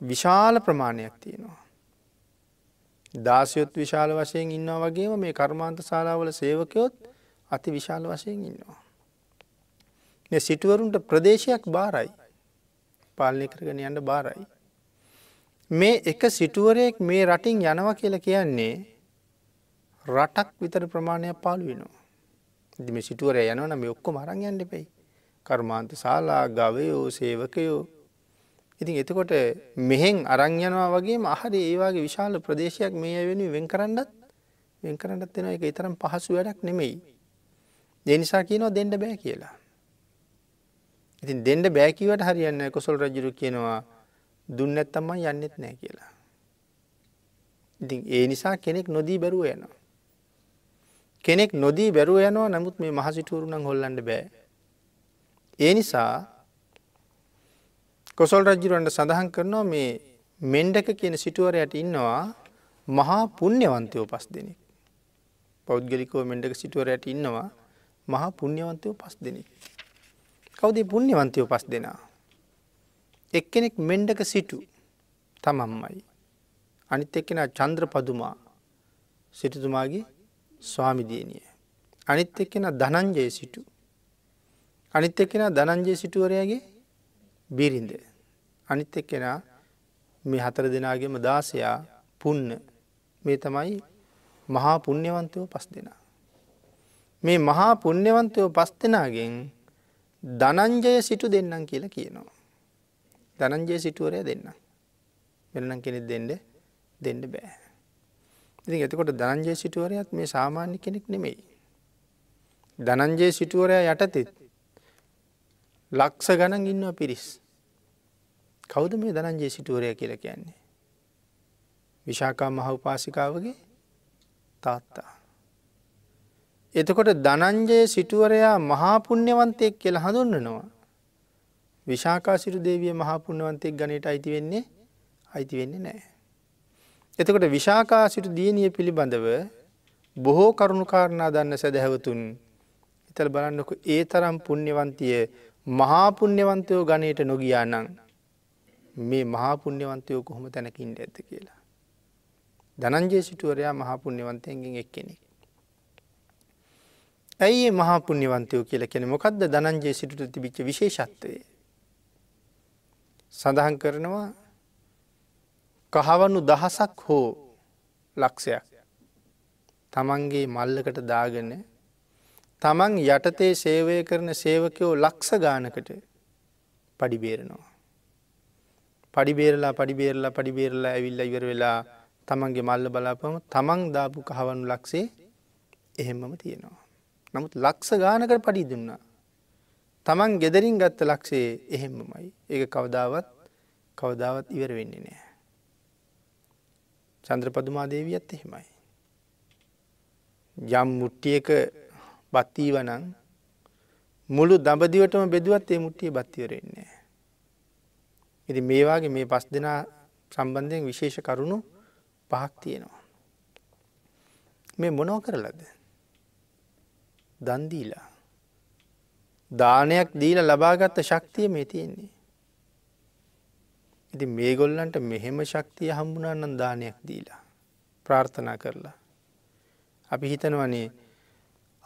විශාල ප්‍රමාණයක් තියෙනවා. දාසයොත් විශාල වශයෙන් ඉන්නවා වගේම මේ කර්මාන්ත ශාලාවල සේවකයොත් අති විශාල වශයෙන් ඉන්නවා. සිටුවරුන්ට ප්‍රදේශයක් බාරයි පාලනය කරගෙන යන්න බාරයි. මේ එක සිටුවරයෙක් මේ රටින් යනවා කියල කියන්නේ රටක් විතර ප්‍රමාණයක් පාලු වෙනවා. දිම සිටුවර යනවන මේ ඔක්කො මරං යන්න පෙයි. කර්මාන්ත ශාලා ගවයෝ සේවකයෝ ඉතින් එතකොට මෙහෙන් අරංයනවා වගේ අහරි ඒවාගේ විශාල ප්‍රදේශයක් මේ වෙන වෙන් කරන්නත් වෙන් කරන්නත් වෙන එක ඉතරම් පහසු වැඩක් නෙමෙයි. දෙනිසා කියනවා දෙන්න බෑ කියලා. ඉතින් දෙන්න බෑකිවට හරියන්න කොසල් රජුරු කියනවා දුන්නැත්තම්ම යන්නෙත් නෑ කියලා. ඉතින් ඒ නිසා කෙනෙක් නොදී බැරුව යනවා. කෙනෙක් නොදී බැරුව යනවා නමුත් මේ මහසිටුවරුණං හොල්ලන්න බෑ. ඒ නිසා කොසල් රජ්ජුරුවන්ට සඳහන් කරනවා මේ මෙන්ඩක කියන සිටුවරයට ඉන්නවා මහා පුුණ්‍යවන්තයෝ පස් දෙනෙක්. පෞද්ගලිකෝ මෙන්ඩක සිටුවරයට ඉන්නවා මහා පුුණ්‍යවන්තයෝ පස් දෙනෙක්. කවුදේ පුුණ්‍යවන්තයෝ පස් දෙනා. එක්කෙනෙක් මෙන්ඩක සිටු තමම්මයි. අනිත් එක්කෙන චන්ද්‍ර පදුමා සිටතුමාගේ ස්වාමිදියනිය. අනිත් එක්කෙන ධනංජය සිටු. අනිත් එක්කෙන ධනංජය සිටුවරයාගේ බිරිඳ. අනිත් එක්කෙන මේ හතර දෙනාගේම දාසයා පුන්න මේ තමයි මහා පුුණ්‍යවන්තයෝ පස් දෙනා. මේ මහා පුුණ්‍යවන්තයෝ පස් දෙනාගෙන් දනංජය සිටු දෙන්නම් කියලා කියනවා. දනංජය සිටුවරය දෙන්න. වෙනනම් කෙනෙක් දෙන්න දෙන්න බෑ. ඉතින් එතකොට දනංජය සිටුවරයත් මේ සාමාන්‍ය කෙනෙක් නෙමෙයි. දනංජය සිටුවරයා යටතෙත් ලක්ෂ ගණන් ඉන්නවා පිරිස්. කෞද මේ දනංජය සිටුවරය කියල කියන්නේ. විශාකා මහ උපාසිකාවගේ තාත්තා. එතකොට දනංජය සිටුවරයා මහාපුුණ්‍යවන්තයෙක් කියල හඳුන්නනවා. විශාකා සිරු දේවිය මහාපුුණවන්තෙක් ගනයට අයිති වෙන්නේ අයිති වෙන්නේ නෑ. එතකොට විශාකා සිටු දියනිය පිළිබඳව බොහෝ කරුණුකාරණා දන්න සැදැහැවතුන් ඉතල් බලන්නක ඒ තරම් පුුණ්‍යවන්තිය මහාපුුණ්‍යවන්තයෝ ගනයට නොගියා නං මේ මහාපුුණ්‍යවන්තයෝ කොහොම තැනකින්ට ඇත කියලා. ධනංජය සිටුවරයා මහාපුුණ්‍යවන්තයන්ගෙන් එක්කෙනෙක්. ඇයි මහාපුුණ්‍යවන්තයෝ කියල කෙන මොකක්ද ධනංජය සිටුට තිබිච්ච විශේෂත්වය. සඳහන් කරනවා කහවනු දහසක් හෝ ලක්ෂයක් තමන්ගේ මල්ලකට දාගන තමන් යටතේ සේවය කරන සේවකයෝ ලක්ෂ ගානකට පඩිබේරනවා. පඩිබේරලා පඩිබේරලා පඩිබේරලා ඇවිල්ල ඉවර වෙලා තමන්ගේ මල්ල බලාපම තමන් දාපු කහවනු ලක්සේ එහෙම්මම තියෙනවා. නමුත් ලක්ෂ ගානකට පඩි දුන්නා. තමන් ගෙදරින් ගත්ත ලක්ෂේ එහෙම්මමයි ඒ කවදාවත් කවදාවත් ඉවර වෙන්නේ නෑ. චන්ද්‍රපදුමා දේවියත් එහෙමයි. යම් මුට්ටියක බත්තීවනං මුළු දඹදිවටම බෙදුවත් ඒ මුට්ටිය බත්තිවරෙන්නේ. ඉති මේවාගේ මේ පස් දෙනා සම්බන්ධයෙන් විශේෂ කරුණු පහක් තියෙනවා. මේ මොනෝ කරලද. දන්දීලා. දානයක් දීල ලබාගත්ත ශක්තිය මේ තියෙන්නේ. ඉති මේ ගොල්ලන්ට මෙහෙම ශක්තිය හම්බුනාන්නන් දානයක් දීලා. ප්‍රාර්ථනා කරලා. අපි හිතනවනේ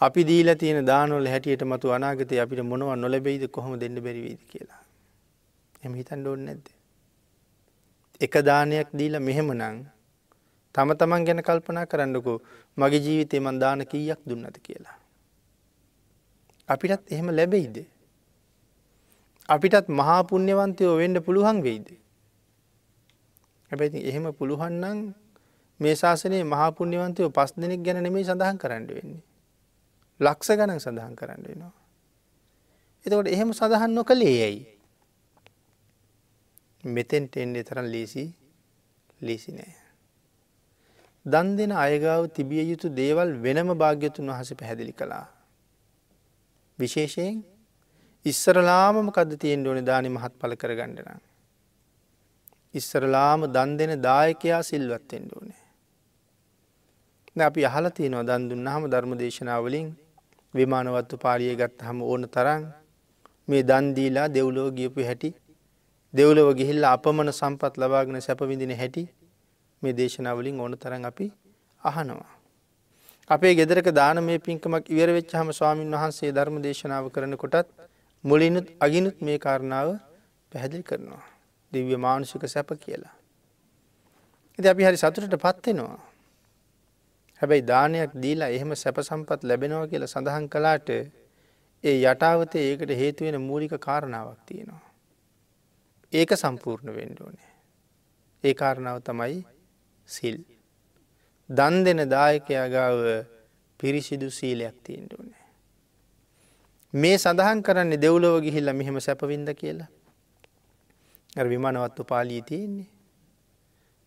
අපි දීල තියෙන දානොල හැටියට මතු අනාගතය අපිට මොනව නොලබෙයිද කොහොම දෙන්න බැරිවීද කියලා. එම හිතන් ඩෝන්න නැද්ද. එක දානයක් දීලා මෙහෙම නං තම තමන් ගැන කල්පනා කරන්නකු මගේ ජීවිතය මන් දාන කීයක් දුන්නද කියලා. අපිටත් එහෙම ලැබෙයිද. අපිටත් මහා පුුණ්‍යවන්තයෝ වෙන්න පුළුවන් වෙයිද. හැබැති එහෙම පුළුවන්නම් මේ ශාසනයේ මහාපුුණ්‍යවන්තයෝ පස් දෙනෙක් ගැන නෙමේ සඳහන් කරන්න වෙන්නේ. ලක්ෂ ගණන් සඳහන් කරන්න වෙනවා. එතකොට එහෙම සඳහන් නොකළේ යැයි. මෙතෙන්ට එන්නේ තරන් ලේසි ලේසි නෑ. දන් දෙන අයගාව තිබිය යුතු දේවල් වෙනම භාග්‍යතුන් වහස පැහැදිලි කළා. විශේෂයෙන් ඉස්සරලාමම කද තියෙන් ඕන දානි මහත් පල කරගණඩනම්. ඉස්සරලාම දන් දෙන දායකයා සිල්වත්තෙන්ට ඕනේ. අපි අහල තියනවා දන් දුන්නහම ධර්ම දේශනාවලින් විමානවත්තු පාලිය ගත්ත හම ඕන තරන් මේ දන්දීලා දෙව්ලෝ ගියපු හැටි දෙව්ලව ගිහිල්ල අපමණ සම්පත් ලබාගෙන සැපවිඳින හැටි මේ දේශනාවලින් ඕන තරන් අපි අහනවා. අපේ ගෙදරක දාන මේ පින්කමක් ඉවර වෙච්ච හම ස්වාමීන් වහන්සේ ධර්ම දේශනාව කරන කොටත් මුලිනුත් අගිනුත් මේ කාරණාව පැහැදිලි කරනවා. දිව්‍ය මානුෂික සැප කියලා. ඉති අපි හරි සතුටට පත්වෙනවා. හැබැයි දානයක් දීලා එහෙම සැප සම්පත් ලැබෙනවා කියලා සඳහන් කලාට ඒ යටාවතේ ඒකට හේතුවෙන මූලික කාරණාවක් තියෙනවා. ඒක සම්පූර්ණ වෙන්ඩෝනේ. ඒ කාරණාව තමයි සිල්. දන් දෙන දායකයාගාව පිරිසිදු සීලයක් තියෙන්ට ඕනේ. මේ සඳහන් කරන්නේ දෙව්ලොව ගිහිල්ල මෙහෙම සැපවින්ද කියලා. විමානවත්තු පාලී තියෙන්නේ.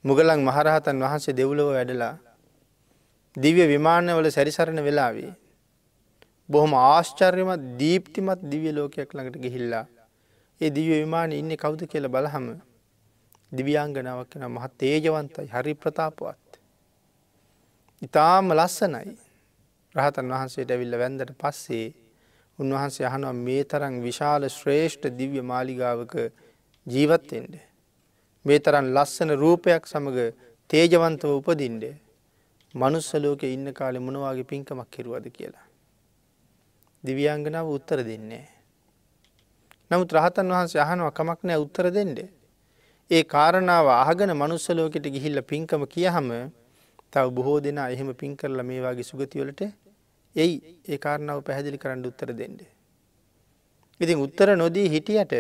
මුගලන් මහරහතන් වහන්සේ දෙව්ලොව වැඩලා දිව්‍ය විමානවල සැරිසරණ වෙලාවේ. බොහොම ආශ්චර්යමත් දීප්තිමත් දිවිය ලෝකයක් ළඟට ගිහිල්ලා. ඒ දිවිය විමාන ඉන්න කවුද කියල බලහම දිවියංගනාවක් කෙන මහත් තේජවන්තයි හරි ප්‍රතාපවත්. ඉතාම ලස්සනයි රහතන් වහන්සේට ඇවිල්ල වැන්දට පස්සේ උන්වහන්සේ අහනවා මේ තරම් විශාල ශ්‍රේෂ්ඨ දිව්‍ය මාලිගාවක ජීවත්තෙන්ට. මේ තරන් ලස්සන රූපයක් සමඟ තේජවන්තව උපදින්ඩ මනුස්සලෝක ඉන්න කාලෙ මොනවාගේ පින්කමක් කෙරුවද කියලා. දිවියංගනාව උත්තර දෙන්නේ. නමුත් රහතන් වහන්සේ අහනවා කමක් නෑ උත්තර දෙෙන්ඩ. ඒ කාරණාව අහගන මනුස්සලෝකට ගිහිල්ල පින්කම කියහම තව බොහෝ දෙනා එහෙම පින් කරලා මේවාගේ සුගතිවලට එයි ඒ කාරණාව පැහැදිලි කරන්න උත්තර දෙන්න. ඉතින් උත්තර නොදී හිටියට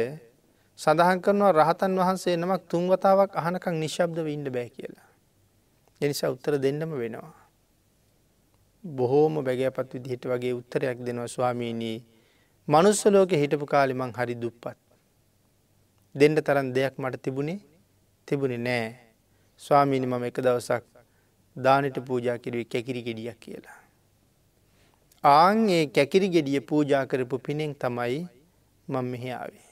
සඳහන් කරනවා රහතන් වහන්සේ නමක් තුන්වතාවක් අහනකං නිශ්ශබ්දව ඉන්න බෑ කියලා. එනිසා උත්තර දෙන්නම වෙනවා. බොහෝම බැගෑපත් විදිහට වගේ උත්තරයක් දෙනවා ස්වාමීනී මනුස්ස ලෝක හිටපු කාලිමං හරි දුප්පත්. දෙන්ඩ තරන් දෙයක් මට තිබුණේ තිබුණේ නෑ ස්වාමීනි මම එක දවසක් දානට පූජා කිරුවේ කැකිරි ගෙඩියක් කියලා. ආං ඒ කැකිරි ගෙඩිය පූජා කරපු පිනෙන් තමයි මං මෙහි ආවේ.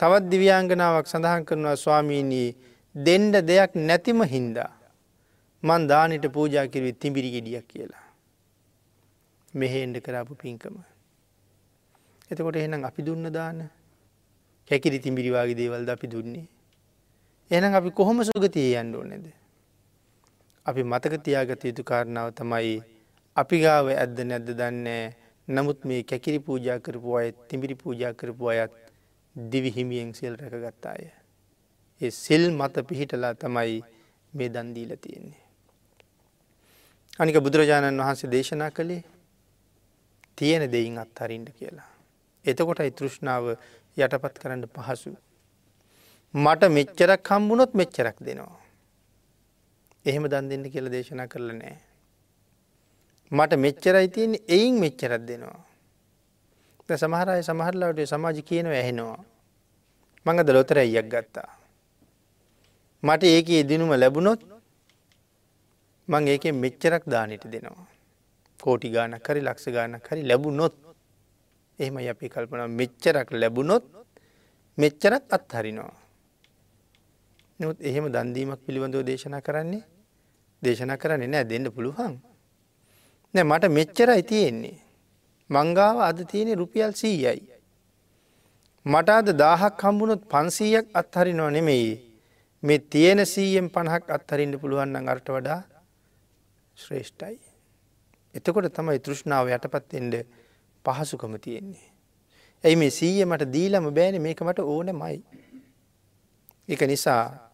තවත් දිව්‍යංගනාවක් සඳහන් කරනවා ස්වාමීනී දෙන්ඩ දෙයක් නැතිම හින්දා. මන් දානට පූජා කිරවි තිබිරි ගෙඩියක් කියලා. මෙහෙන්ඩ කරාපු පින්කම. එතකොට එහෙනම් අපි දුන්න දාන කැකිරි තිබිරිවාගේ දේවල්ද අපි දුන්නේ. එනම් අපි කොහොම සුගතිය යන්න ඕනෙද. අපි මතක තියාගත යුතු කාරණාව තමයි අපි ගාව ඇද්ද නැද්ද දන්නේ නමුත් මේ කැකිරි පූජා කරපු අය තිමිරි පූජා කරපු අයත් දිවිහිමියෙන් සිල් රැකගත්තාය. ඒ සිල් මත පිහිටලා තමයි මේ දන්දීල තියෙන්නේ. අනික බුදුරජාණන් වහන්සේ දේශනා කළේ තියෙන දෙයින් අත්හරින්ට කියලා. එතකොටයි තෘෂ්ණාව යටපත් කරන්න පහසු. මට මෙච්චරක් හම්බුණොත් මෙච්චරක් දෙනවා. එහෙම දන් දෙන්න කියල දේශනා කරල නෑ. මට මෙච්චරයි තියන් එයින් මෙච්චරත් දෙනවා. සමහරය සමහරලාට සමාජ කියනව ඇහෙනවා. මඟද ලොතර අයියක් ගත්තා. මට ඒක දිනුම ලැබුණොත් මං ඒක මෙච්චරක් දානට දෙනවා. කෝටි ගානක් හරි ලක්ෂ ගානක් හරි ලැබුණොත් එහෙම අපි කල්පන මෙච්චරක් ලැබුණොත් මෙච්චරත් අත් හරිනවා. නොත් එහෙම දන්දීමක් පිළිබඳව දේශනා කරන්නේ දේශනා කරන්නේ නෑ දෙන්න පුළුවන්. නෑ මට මෙච්චරයි තියෙන්නේ. මංගාව අද තියෙනෙ රුපියල් සීයයි. මට අද දාහක් හම්බුණොත් පන්සීයක් අත්හරි නො නෙමෙයි. මේ තියෙන සීයෙන් පණහක් අත්හරින්න පුළුවන්න අර්ට වඩා ශ්‍රේෂ්ඨයි. එතකොට තමයි තෘෂ්ණාව යටපත් එන්ඩ පහසුකම තියෙන්නේ. ඇයි මේ සීය මට දීලම බෑන මේක මට ඕන මයි. එක නිසා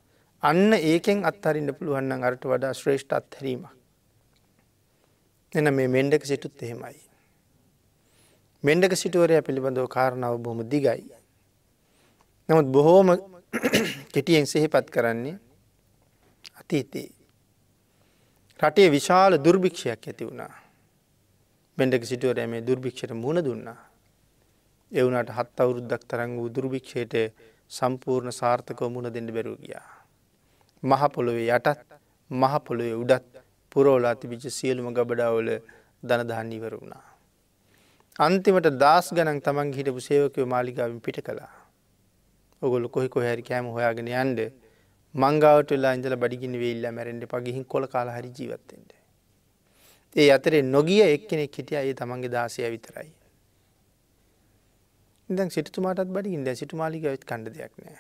අන්න ඒකෙන් අත්හරින්න පුළුවන්න අරට වඩා ශ්‍රේෂ්ඨ අත්හැරීම. එන මේ මෙන්ඩක සිටුත් එහෙමයි. මෙන්ඩක සිටුවරය පිළිබඳව කාරණාව බොහොම දිගයි. නමුත් බොහෝම කෙටියෙන් සෙහිපත් කරන්නේ අතීතයේ. රටේ විශාල දුර්භික්ෂයක් ඇති වුණා. බෙන්ඩක සිටුවරය මේ දුර්භික්ෂයට මුණ දුන්නා. එවුනට හත් අවුරුද්දක් තරං වූ දුර්භික්ෂයට සම්පූර්ණ සාර්ථකව මුණ දෙන්න බැරුව ගියා. මහපොළොවේ යටත් මහපොළොවේ උඩත් පුරෝලා තිබිච්ච සියලුම ගබඩාවල දනදහන්නීවර වුණා. අන්තිමට දස් ගනන් තමන් හිටපු සේවකව මාලිකාවින් පිට කලා. ඔගොල්ල කොහි කොහැරි කෑම හොයාගෙන යන්ඩ මංගාවට වෙලා ඉඳල බඩිගින් වෙල්ල මැරෙන්ට පගිහින් කොල කාල හරි ජීවත්තෙන්ට. ඒ අතරේ නොගිය එක්කෙනෙක් හිටිය ඒ තමන්ගේ දාසය විතරයි. ඉදන් සිටතුමාටත් බඩිගින් ද සිටුමාලිකවෙත් කණ්ඩ දෙයක් නෑ.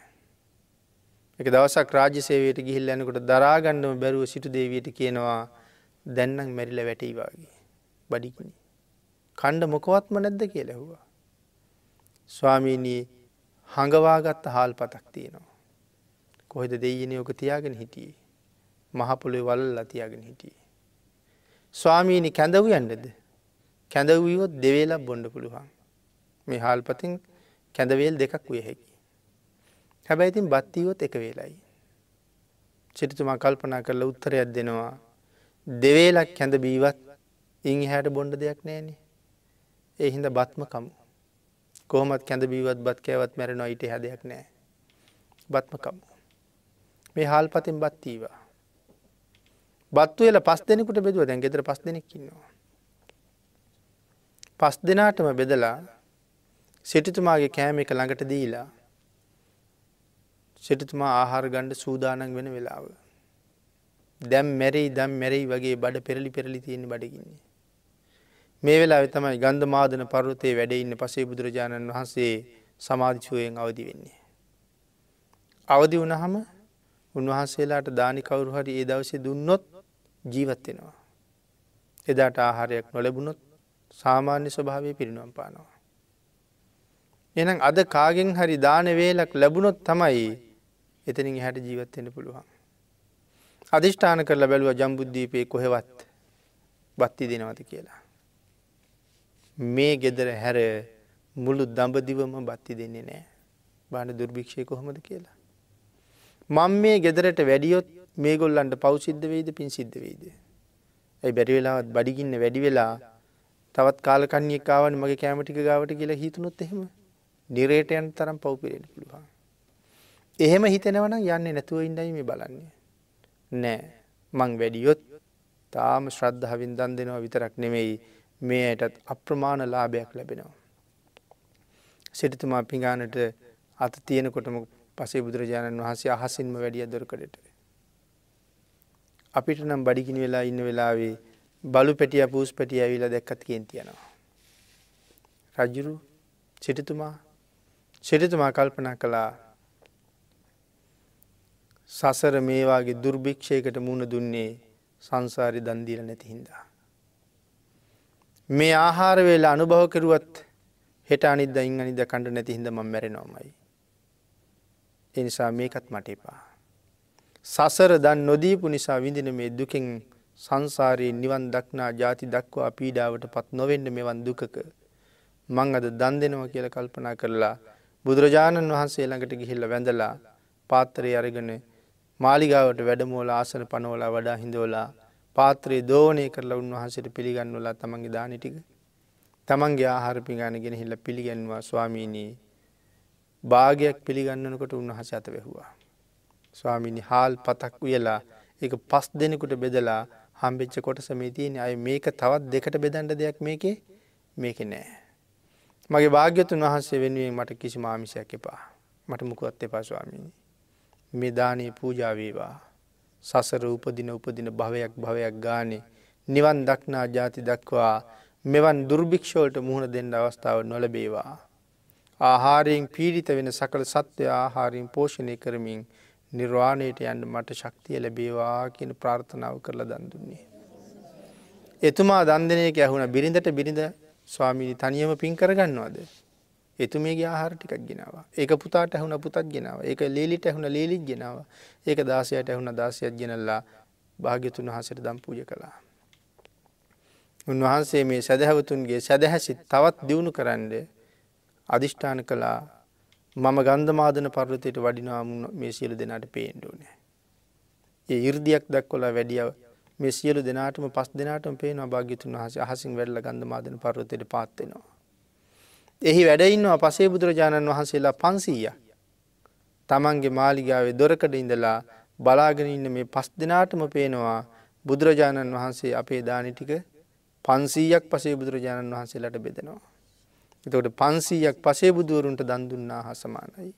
එක දවසක් රාජ්‍ය සේවයට ගිහිල් යනකොට දරාගණ්ඩම බැරුව සිටු දේවයට කියනවා දැන්නම් මැරිල වැටයිවාගේ බඩිකිනි. කණ්ඩ මොකවත්ම නැද්ද කිය ලැහවා. ස්වාමීනී හඟවාගත්ත හාල් පතක් තියෙනවා. කොහෙද දෙයන යෝක තියාගෙන හිටියේ. මහපොළොේ වල්ල ලතියාගෙන හිටියේ. ස්වාමීනි කැඳව යන්නද. කැඳවීවොත් දෙවේලක් බොන්ඩ පුළුවන්. මේ හාල්පතින් කැඳවේල් දෙකක් විය හැකි. හැබැයි ඉතින් බත්තිීවොත් එක වෙලයි. සිටිතුමා කල්පනා කරලා උත්තරයක් දෙනවා. දෙවේලක් කැඳ බීවත් ඉං හැට බොන්්ඩ දෙයක් නෑන. ඒ හින්ද බත්ම කමු. කොහොමත් කැඳ බීවත් බත් කෑවත් මැරෙන අයිට හැදයක් නෑ. බත්ම කමු. මේ හාල් පතින් බත්තිීවා. බත්තුවෙල පස් දෙනෙකුට බෙදුව දැන් ගෙදර පස් දෙනෙක්කින්නවා. පස් දෙනාටම බෙදලා සිටිතුමාගේ කෑම එක ළඟට දීලා සිටතුමා ආහාර ගණ්ඩ සූදානන් වෙන වෙලාව. දැම් මැරෙයි දම් මැරෙයි වගේ බඩ පෙරලි පෙරලි තියෙන බඩගින්නේ. මේ වෙලා තමයි ගන්ධ මාදන පරුතේ වැඩඉන්න පසේ බුදුරජාණන් වහන්සේ සමාධිචුවයෙන් අවදි වෙන්නේ. අවදි වනහම උන්වහන්සේලාට දානි කවරු හරි ඒ දවසේ දුන්නොත් ජීවත්වෙනවා. එදාට ආහාරයක් නොලැබුණොත් සාමාන්‍ය ස්වභාවය පිරිනුවම් පානවා. එනම් අද කාගෙන් හරි දාන වේලක් ලැබුණොත් තමයි එතනින් හැට ජීවත්වෙන්න පුළුවන්. අධිෂ්ඨාන කරලා බැලුව ජම්බුද්ධීපය කොහෙවත් බත්ති දෙනවත කියලා. මේ ගෙදර හැර මුළු දඹදිවම බත්ති දෙන්නේ නෑ බාන දුර්භික්ෂය කොහොමද කියලා. මං මේ ගෙදරට වැඩියොත් මේ ගොල්ලන්ට පෞසිද්ධ වෙයිද පින් සිද්ධ වෙයිද. ඇයි බැරි වෙලාවත් බඩිගින්න වැඩි වෙලා තවත් කාලකන්යකාවන් මගේ කෑමටික ගාවට කියලා හිතුනොත් එහෙම නිරේටයන් තරම් පව්පිරෙන පුළුවන්. එහෙම හිතෙනවනම් යන්නේ නැතුව ඉන්නයි මේ බලන්නේ. නෑ මං වැඩියොත් තාම ශ්‍රද්ධාවින් දන් දෙනවා විතරක් නෙමෙයි මේ අයටත් අප්‍රමාණ ලාභයක් ලැබෙනවා. සිරිතුමා පිඟානට අත තියෙනකොටම පසේ බුදුරජාණන් වහන්සේ අහසින්ම වැඩිය දොරකඩට. අපිට නම් බඩිකිනි වෙලා ඉන්න වෙලාවේ බලු පැටිය පූස් පැටිය ඇවිලා දැක්කත් කියෙන් තියෙනවා. රජුරු සිටිතුමා සිටිතුමා කල්පනා කළා සසර මේවාගේ දුර්භික්ෂයකට මුණ දුන්නේ සංසාරි දන්දීල නැති හින්දා. මේ ආහාර වේලා අනුභව කරුවත් හෙට අනිද ඉං අනිද කණ්ඩ නැති හිද ම මැරෙනොමයි. එනිසා මේකත් මට එපා. සසර දන් නොදීපු නිසා විඳින මේ දුකින් සංසාරයේ නිවන් දක්නා ජාති දක්වා පීඩාවට පත් නොවෙන්න මෙවන් දුකක මං අද දන් දෙනවා කියල කල්පනා කරලා බුදුරජාණන් වහන්සේ ළඟට ගිහිල්ල වැඳලා පාත්තරය අරගෙන මාලිගාවට වැඩමෝල ආසන පනෝලා වඩා හිඳෝලා පාත්‍රයේ දෝනය කරලා උන්වහන්සට පිළිගන්නවලා තමන්ගේ දානටික තමන්ගේ ආහාර පිගානගෙන හිල්ල පිළිගැන්වා ස්වාමීනී භාගයක් පිළිගන්නනකොට උන්වහස අත වැැහවා. ස්වාමිනි හාල් පතක් උයලා එක පස් දෙනෙකුට බෙදලා හම්බෙච්ච කොටස මේ තියෙන අය මේක තවත් දෙකට බෙදන්ඩ දෙයක් මේකේ මේක නෑ. මගේ භාග්‍යතුන් වහන්සේ වෙනුවෙන් මට කිසි මාමිසයක් එපා මට මුකුවත් එපා ස්වාමීනි. මේ දානයේ පූජාවේවා සසර උපදින උපදින භවයක් භවයක් ගානේ නිවන් දක්නා ජාති දක්වා මෙවන් දුර්භික්ෂෝලට මුහුණ දෙන්න අවස්ථාව නොලබේවා. ආහාරයෙන් පීඩිත වෙන සකල සත්වය ආහාරින් පෝෂණය කරමින් නිර්වාණයට යන්න මට ශක්තිය ලැබේවා කියන ප්‍රාර්ථනාව කරලා දන් දුන්නේ. එතුමා දන්දනයක ඇහුණ බිරිඳට බිරිඳ ස්වාමීනි තනියම පින් කරගන්නවාද. එතුමේගේ ආහාර ටිකක් ගෙනවා ඒක පුතාට ඇහුණ පුතත් ගෙනාව ඒක ලේලිට ඇහුණ ලේලික් ගෙනාව ඒක දාසයට ඇහුණ දාසයක් ගෙනල්ලා භාග්‍යතුන් වහසට දම් පූජ කළා. උන්වහන්සේ මේ සැදැහවතුන්ගේ සැදැහැසි තවත් දියුණු කරන්න අධිෂ්ඨාන කළා මම ගන්ධමාදන පර්වතයට වඩිනාමුණ මේ සියලු දෙනාට පේෙන්ඩුවනෑ. ඒ ඉර්දියක් දක්කොලා වැඩියාව මේ සියලු දෙනාටම පස් දෙනාටම පේන භාග්‍යතුන් වහස අහසින් වැඩල ගන්ධමාදන පර්වතයට පාත්වෙනවා. එහි වැඩඉන්නවා පසේ බුදුරජාණන් වහන්සේලා පන්සීය. තමන්ගේ මාලිගාවේ දොරකඩ ඉඳලා බලාගෙන ඉන්න මේ පස් දෙනාටම පේනවා බුදුරජාණන් වහන්සේ අපේ දානිටික පන්සීයක් පසේ බුදුරජාණන් වහන්සේලට බෙදෙනවා. එතකොට පන්සීයක් පසේ බුදුවරුන්ට දන්දුන්නා හා සමානයි.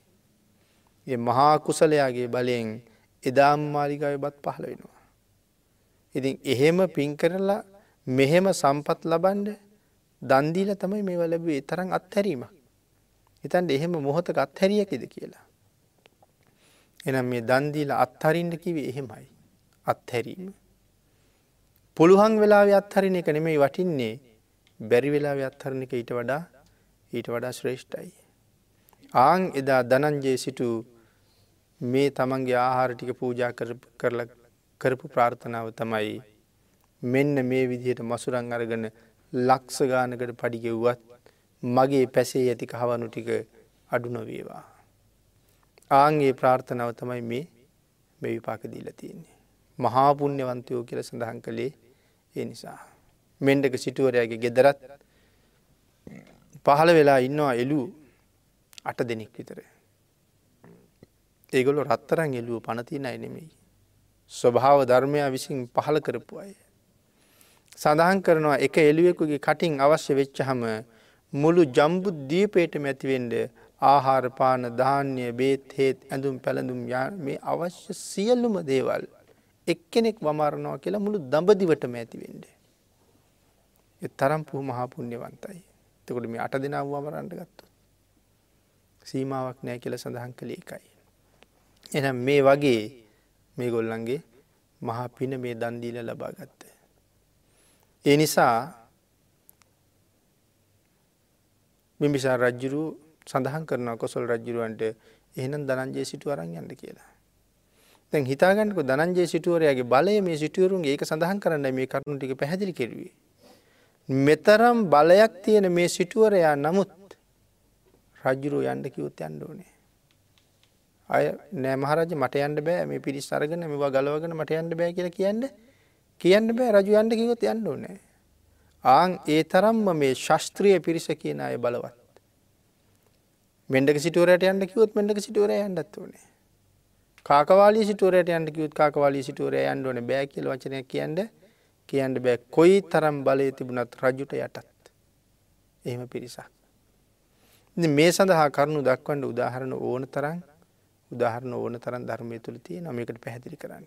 ඒ මහා කුසලයාගේ බලයෙන් එදාම් මාලිගාව බත් පහළ වෙනවා. ඉතින් එහෙම පින් කරලා මෙහෙම සම්පත් ලබන්ඩ දන්දීල තමයි මේ ලැබේ තරම් අත්හැරීම. හිතන්ට එහෙම මොහොතක අත්හැරියකෙද කියලා. එනම් මේ දන්දීල අත්හරින්ට කිවේ එහෙමයි. අත්හැරීම. පුළුවන් වෙලා අත්හරින එක නෙමෙයි වටින්නේ බැරි වෙලා අත්හරණ එක ඊට වඩා ඊට වඩා ශ්‍රේෂ්ඨයි. ආං එදා දනංජයේ සිටු මේ තමන්ගේ ආහාර ටික පූජා කරපු ප්‍රාර්ථනාව තමයි මෙන්න මේ විදිහට මසුරං අරගන ලක්ස ගානකට පඩිගෙව්වත් මගේ පැසේ ඇති කහවනු ටික අඩු නොවේවා. ආන්ගේ ප්‍රාර්ථනාව තමයි මේ මේ විපාක දීල තියන්නේ. මහාපුුණ්‍යවන්තයෝ කියල සඳහන් කළේ ඒ නිසා. මෙන්ඩක සිටුවරයාගේ ගෙදරත් පහළ වෙලා ඉන්නවා එලූ අට දෙනෙක් විතර. ඒගොලො රත්තරන් එල්ලුව පනතින අය නෙමෙයි. ස්වභාව ධර්මයා විසින් පහළ කරපු අය. සඳහන් කරනවා එක එළුවෙකුගේ කටින් අවශ්‍ය වෙච්චහම මුළු ජම්බු දීපයට මැතිවෙන්ඩ ආහාරපාන ධාන්‍ය බේත් හේත් ඇඳුම් පැළඳුම් මේ අවශ්‍ය සියල්ලුම දේවල් එක්කෙනෙක් වමාරණවා කියලා මුළු දඹදිවට මැතිවෙන්ඩ. තරම් පුහ මහාපුුණ්‍යවන්තයි. තකොට මේ අට දෙනාව වමරන්ට ගත්තු. සීමාවක් නෑ කියල සඳහන් කළ එකයි. එනම් මේ වගේ මේ ගොල්ලන්ගේ මහා පින මේ දන්දීල ලබා ගත්ත. ඒ නිසා බිම්බිසා රජ්ජුරු සඳහන් කරන කොසල් රජ්ජුරුවන්ට එහෙනම් දනන්ජය සිටු අරන් යන්න කියලා. තැන් හිතාගන්නක දනන්ජය සිටුවරයාගේ බලය මේ සිටුවරුන්ගේ ඒක සඳහන් කරන්න මේ කරුණු ටික පැහැදිලි කෙරුවේ. මෙතරම් බලයක් තියෙන මේ සිටුවරයා නමුත් රජ්ජුරුව යන්ඩ කිවොත් යන්න ඕනේ. අය නෑමහරජ මට යන්න බෑ මේ පිරිස් අරගෙන මෙවා ගලවගෙන මට යන්න බෑ කියලා කියන්න කියන්න බෑ රජු යන්ඩ කිවොත් යන්න ඕනෑ. ආං ඒ තරම්ම මේ ශස්ත්‍රිය පිරිස කියන අය බලවත්. මෙඩක සිටුවරට යන්න කිවොත් මෙඩක සිටුවර යන්නත් ඕනේ. කාකවාලි සිටුවරට යන්න කිවොත් කාකවාලි සිටුවර යන්න ඕන බෑ කියල වචනය කියන්න කියන්න බෑ කොයි තරම් බලය තිබුණත් රජුට යටත්. එහෙම පිරිසක්. මේ සඳහා කරුණු දක්වන්ට උදාහරණ ඕන තරන් උදාහරණ ඕන තරන් ධර්මය තුළ තිය නමකට පැහැදිලි කරන්න.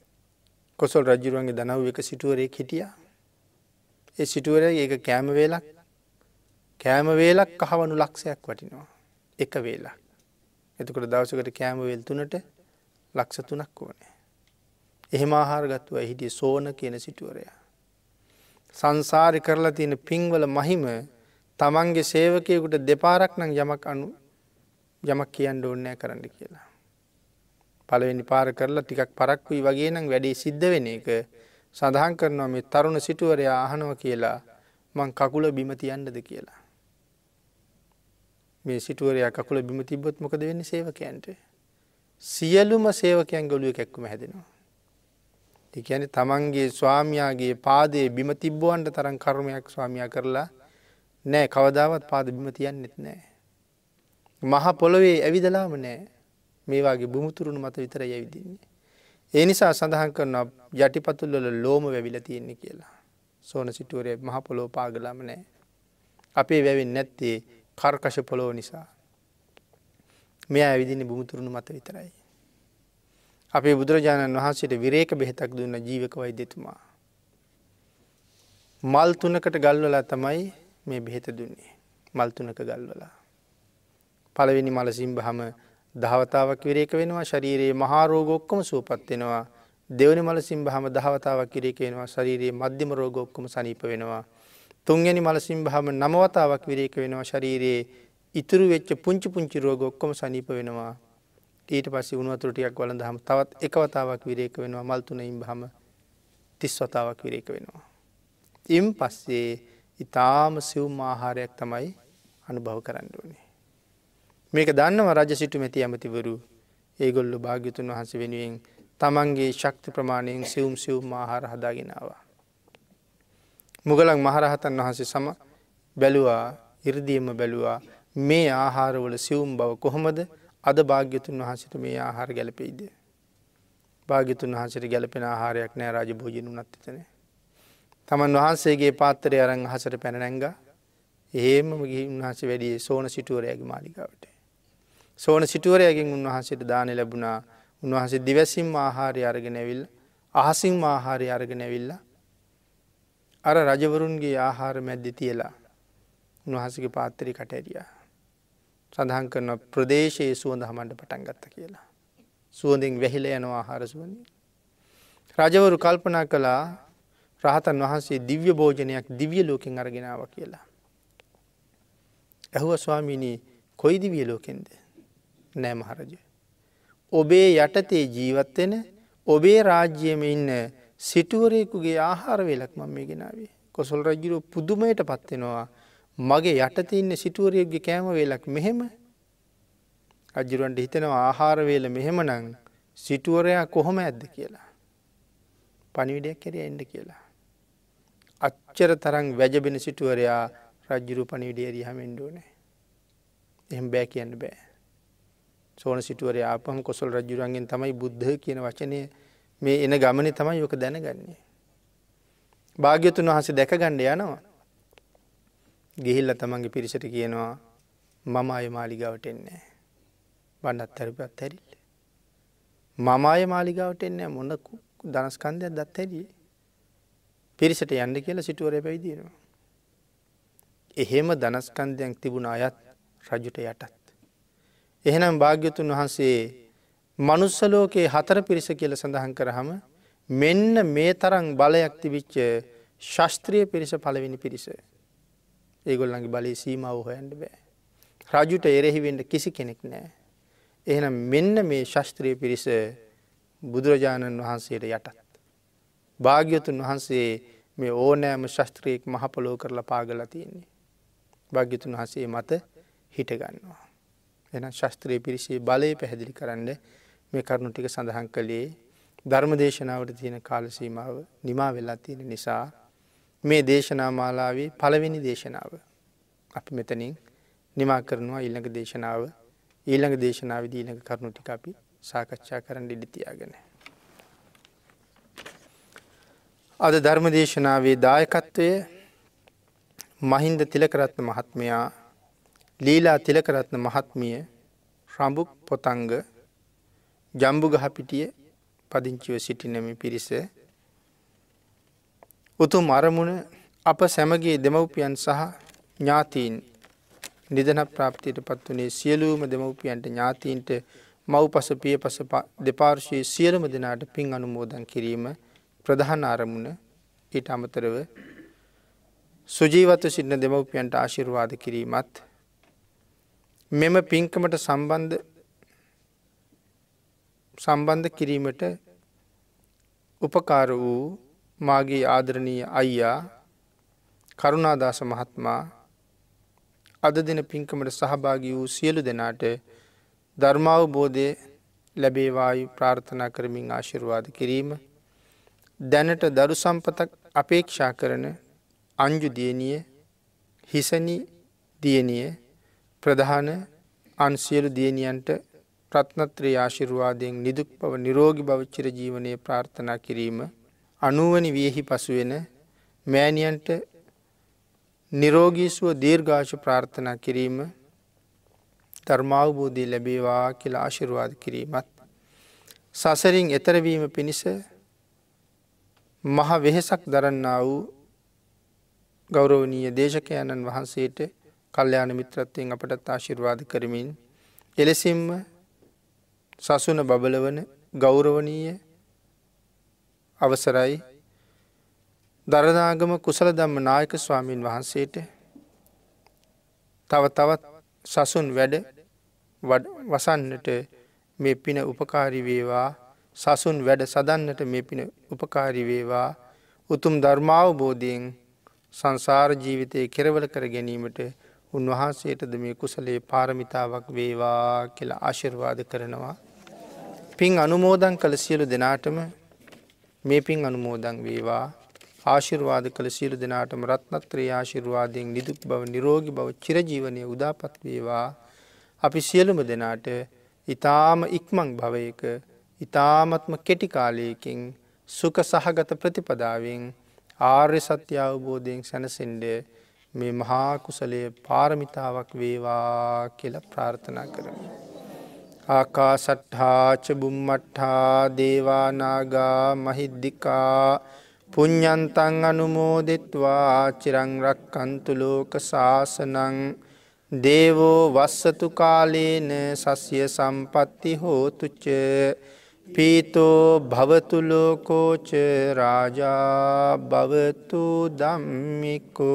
කොසල් රජරුවන්ගේ දනව් එක සිටුවරේ හිටිය. ඒ සිටුවර ඒක කෑම වේලක් කෑම වේලක් කහවනු ලක්ෂයක් වටිනවා. එක වේලා. එතකොට දවසකට කෑමවේල් තුනට ලක්ෂ තුනක් ඕනේ. එහෙම ආහාරගත්තුව හිටිය සෝන කියන සිටුවරයා. සංසාරි කරලා තියෙන පින්වල මහිම තමන්ගේ සේවකයකුට දෙපාරක් නම් යමක් අනු යමක් කියන්න ඕන්නෑ කරන්න කියලා. පළවෙනි පාර කරලා ටිකක් පරක්වී වගේ නම් වැඩේ සිද්ධ වෙන එක සඳහන් කරනවා මේ තරුණ සිටුවරයා අහනව කියලා මං කකුල බිම තියන්නද කියලා. මේ සිටුවරයා කකුල බිම තිබොත් මොකද වෙන්න සේවකයන්ට. සියලුම සේවකයන් ගොලුව කැක්කුම හැදෙනවා. එකැන තමන්ගේ ස්වාමයාගේ පාදේ බිම තිබ්බුවන්ට තරන් කර්මයක් ස්වාමයා කරලා නෑ කවදාවත් පාද බිම තියන්නෙත් නෑ. මහ පොළොවේ ඇවිදලාම නෑ මේවාගේ බුමුතුරුණු මත විතර යවිදින්නේ. ඒ නිසා සඳහන් කරන යටිපතුල්වල ලෝම වැවිල තියෙන්නේ කියලා. සෝන සිටුවරය මහ පොලෝ පාගලාම නෑ. අපේ වැවෙන් නැත්තේ කර්කශ පොලෝ නිසා. මෙයා ඇවිදින්නේ බුමුතුරුණු මත විතරයි. අපේ බුදුරජාණන් වහන්සේට විරේක බෙහෙතක් දුන්න ජීවක වෛද්‍යතුමා. මල් තුනකට ගල්වලා තමයි මේ බෙහෙත දුන්නේ. මල් තුනක ගල්වලා. පළවෙනි මල සිම්බහම දහවතාවක් විරේක වෙනවා ශරීරයේ මහාරෝගොක්කොම සුවපත් වෙනවා. දෙවනි මල සිම්බහම දහවතාවක් කිරේක වෙනවා ශරීරයේ මධ්‍යම රෝගොක්කොම සනීප වෙනවා. තුන්ගනි මල සිම්බහම නමවතාවක් විරේක වෙනවා ශරීරයේ ඉතුරු වෙච්ච පුංචි පුංචි රෝග ඔක්කොම සනීප වෙනවා ඊට පස්සේ උනුවතුරටියක් වලඳ හම තවත් එකවතාවක් විරේක වෙනවා මල්තුනයිම් හම තිස් වතාවක් විරේක වෙනවා. ඉම් පස්සේ ඉතාම සිව්ම ආහාරයක් තමයි අනුභව කරන්න ඕනේ. මේක දන්නව රජ සිටු මැති ඇමතිවරු ඒගොල්ලු භාග්‍යතුන් වහස වෙනුවෙන් තමන්ගේ ශක්ති ප්‍රමාණයෙන් සිවුම් සිවුම් ආහාර හදාගෙනවා. මුගලක් මහරහතන් වහන්සේ සම බැලුවා ඉරදියම බැලුවා මේ ආහාරවල සිවුම් බව කොහොමද අද භාග්‍යතුන් වහසට මේ ආහාර ගැලපෙයිද. භාගිතුන් වහසට ගැලපෙන ආහාරයක් නෑ රජ භෝජන නත්තතන. තමන් වහන්සේගේ පාත්තරය අරං හසට පැනනැංග ඒම ගිහි උන්වහස වැඩිය සෝන සිටුවරයගේ මාලිකාවට. සෝන සිටුවරයගෙන් උන්වහන්සේට දාන ලැබුණා උන්වහන්සේ දිවැසිම් ආහාරය අරගෙන ඇවිල් අහසිං ආහාරය අරගෙන ඇවිල්ල අර රජවරුන්ගේ ආහාර මැද්දි තියලා උන්වහසගේ පාත්තරි කටඇරියා. සඳහන් කරන ප්‍රදේශයේ සුවඳ හමන්ට පටන් ගත්ත කියලා. සුවඳින් වැහිල යනවා ආහාර සුවඳින්. රජවරු කල්පනා කළා රහතන් වහන්සේ දිව්‍ය භෝජනයක් දිවිය ලෝකෙන් අරගෙනාව කියලා. ඇහුව ස්වාමීණී කොයි දිවිය ලෝකෙන්ද නෑ මහරජ. ඔබේ යටතේ ජීවත්වෙන ඔබේ රාජ්‍යයම ඉන්න සිටුවරයෙකුගේ ආහාර වෙලක් මම මේ ගෙනාවේ කොසොල් රජුරු පුදුමයට පත්වෙනවා මගේ යටත ඉන්න සිටුවරයගේ කෑම වේලක් මෙහෙම අජරුවන්ට හිතෙනවා ආහාරවේල මෙහෙම නං සිටුවරයා කොහොම ඇද්ද කියලා. පනිවිඩයක් කැරිය එන්ඩ කියලා. අච්චර තරං වැජබෙන සිටුවරයා රජ්ජුරු පනිවිඩියරී හමෙන්ඩුවනේ. එහෙම බෑ කියන්න බෑ. සෝන සිටුවරය ආපහම කොසල් රජ්ජුරන්ගෙන් තමයි බුද්ධ කියන වචනය මේ එන ගමන තමයි යොක දැනගන්නේ. භාග්‍යතුන් වහස දැක ගණ්ඩ යනවා. ගිහිල්ල තමන්ගේ පිරිසට කියනවා මම අය මාලිගාවට එන්නේ. බණ්ඩත් හැරිපත් හැරිල්ල. මම අය මාලිගාවට එන්නේ මොන්න දනස්කන්දයක් දත් හැරියේ. පිරිසට යන්න කියලා සිටුවර පැවිදිනවා. එහෙම දනස්කන්දයක් තිබුණ අයත් රජුට යටත්. එහෙනම් භාග්‍යතුන් වහන්සේ මනුස්සලෝකයේ හතර පිරිස කියල සඳහන් කරහම මෙන්න මේ තරං බලයක් තිබිච්ච ශස්ත්‍රිය පිරිස පලවෙනි පිරිස. ඒගොල්ලන්ගේ බලය සීමාව හොයන්ට බෑ. රජුට එරෙහිවෙන්ට කිසි කෙනෙක් නෑ. එහෙනම් මෙන්න මේ ශස්ත්‍රීය පිරිස බුදුරජාණන් වහන්සේට යටත්. භාග්‍යතුන් වහන්සේ මේ ඕනෑම ශස්ත්‍රයෙක් මහපොලෝ කරලා පාගල තියෙන්නේ. භාග්‍යතුන් හසේ මත හිටගන්නවා. එන ශස්ත්‍රයේ පිරිසේ බලය පැහැදිලි කරන්න මේ කරුණු ටික සඳහන් කළේ. ධර්ම දේශනාවට තියෙන කාලසීමාව නිමා වෙලා තියෙන නිසා මේ දේශනා මාලාවේ පළවෙනි දේශනාව අපි මෙතනින් නිමා කරනවා. ඊළඟ දේශනාව ඊළඟ දේශනාව දීළඟ කරුණු ටික අපි සාකච්ඡා කරන්න ඉඩිතියාගෙන. අද ධර්ම දේශනාවේ දායකත්වය මහින්ද තිලකරත්න මහත්මයා. ලීලා තිලකරත්න මහත්මිය රඹුක් පොතංග ජම්බුගහපිටිය පදිංචිව සිටිනම පිරිස. උතුම් අරමුණ අප සැමගේ දෙමව්පියන් සහ ඥාතීන් නිදන ප්‍රාප්තියට පත් වනේ සියලූම දෙමව්පියන්ට ඥාතීන්ට මව් පස පිය පස දෙපාර්ශයේ සියලම දෙනාට පින් අනුමෝදන් කිරීම ප්‍රධාන අරමුණ. ඊට අමතරව සුජීවත්ව සිටින දෙමව්පියන්ට ආශිර්වාද කිරීමත් මෙම පින්කමට සම්බන්ධ සම්බන්ධ කිරීමට උපකාර වූ මාගේ ආදරණීය අයියා කරුණාදාස මහත්මා අද දෙන පින්කමට සහභාගී වූ සියලු දෙනාට ධර්මාවබෝධය ලැබේවායු ප්‍රාර්ථනා කරමින් ආශිර්වාද කිරීම. දැනට දරු සම්පතක් අපේක්ෂා කරන අංජු දියණිය හිසනි දියණිය ප්‍රධාන අන් සියලු දියණියන්ට රත්නත්‍රයේ ආශිර්වාදයෙන් නිදුක් බව නිරෝගී බව චිර ජීවනයේ ප්‍රාර්ථනා කිරීම අනුවනි වියෙහි පසුවෙන මෑණියන්ට නිරෝගී සුව දීර්ඝාෂ ප්‍රාර්ථනා කිරීම ධර්මාවබෝධය ලැබේවා කියලා ආශිර්වාද කිරීමත් සසරින් එතරවීම පිණිස මහ වෙහෙසක් දරන්නා වූ ගෞරවනීය දේශකයණන් වහන්සේට කල්්‍යයාන මිත්‍රත්වයෙන් අපටත් ආශිර්වාද කරමින් එලෙසිම්ම සසුන බබලවන ගෞරවනීය අවසරයි. දරදාගම කුසල දම්ම නායක ස්වාමීන් වහන්සේට තව තවත් සසුන් වැඩ වසන්නට මේ පින උපකාරිවේවා සසුන් වැඩ සදන්නට මේ පින උපකාරිවේවා උතුම් ධර්මාවබෝධයෙන් සංසාර ජීවිතය කෙරවල කර ගැනීමට උන්වහන්සේටද මේ කුසලේ පාරමිතාවක් වේවා කියලා ආශිර්වාද කරනවා. පින් අනුමෝදන් කළ සියලු දෙනාටම මේ පින් අනුමෝදන් වේවා ආශිර්වාද කළ සියලු දෙනාටම රත්නත්‍රයේ ආශිර්වාදයෙන් නිදුක් බව නිරෝගි බව චිරජීවනය උදාපත් වේවා අපි සියලුම දෙනාට ඉතාම ඉක්මං භවයක ඉතාමත්ම කෙටිකාලයකින් සුක සහගත ප්‍රතිපදාවෙන් ආර්ය සත්‍ය අවබෝධයෙන් සැනසෙන්ඩ මේ මහා කුසලය පාරමිතාවක් වේවා කියල ප්‍රාර්ථනා කරමි. ආකා සට්හාච බුම්මට්හා දේවානාගා මහිද්දිකා පුඤ්ඥන්තන් අනුමෝදෙත්වා චිරංරක්කන්තුලෝක ශාසනං දේවෝ වස්සතු කාලේන සස්ය සම්පත්ති හෝතුච්චේ පීතෝ භවතුලෝකෝච රාජා භවතු දම්මිකෝ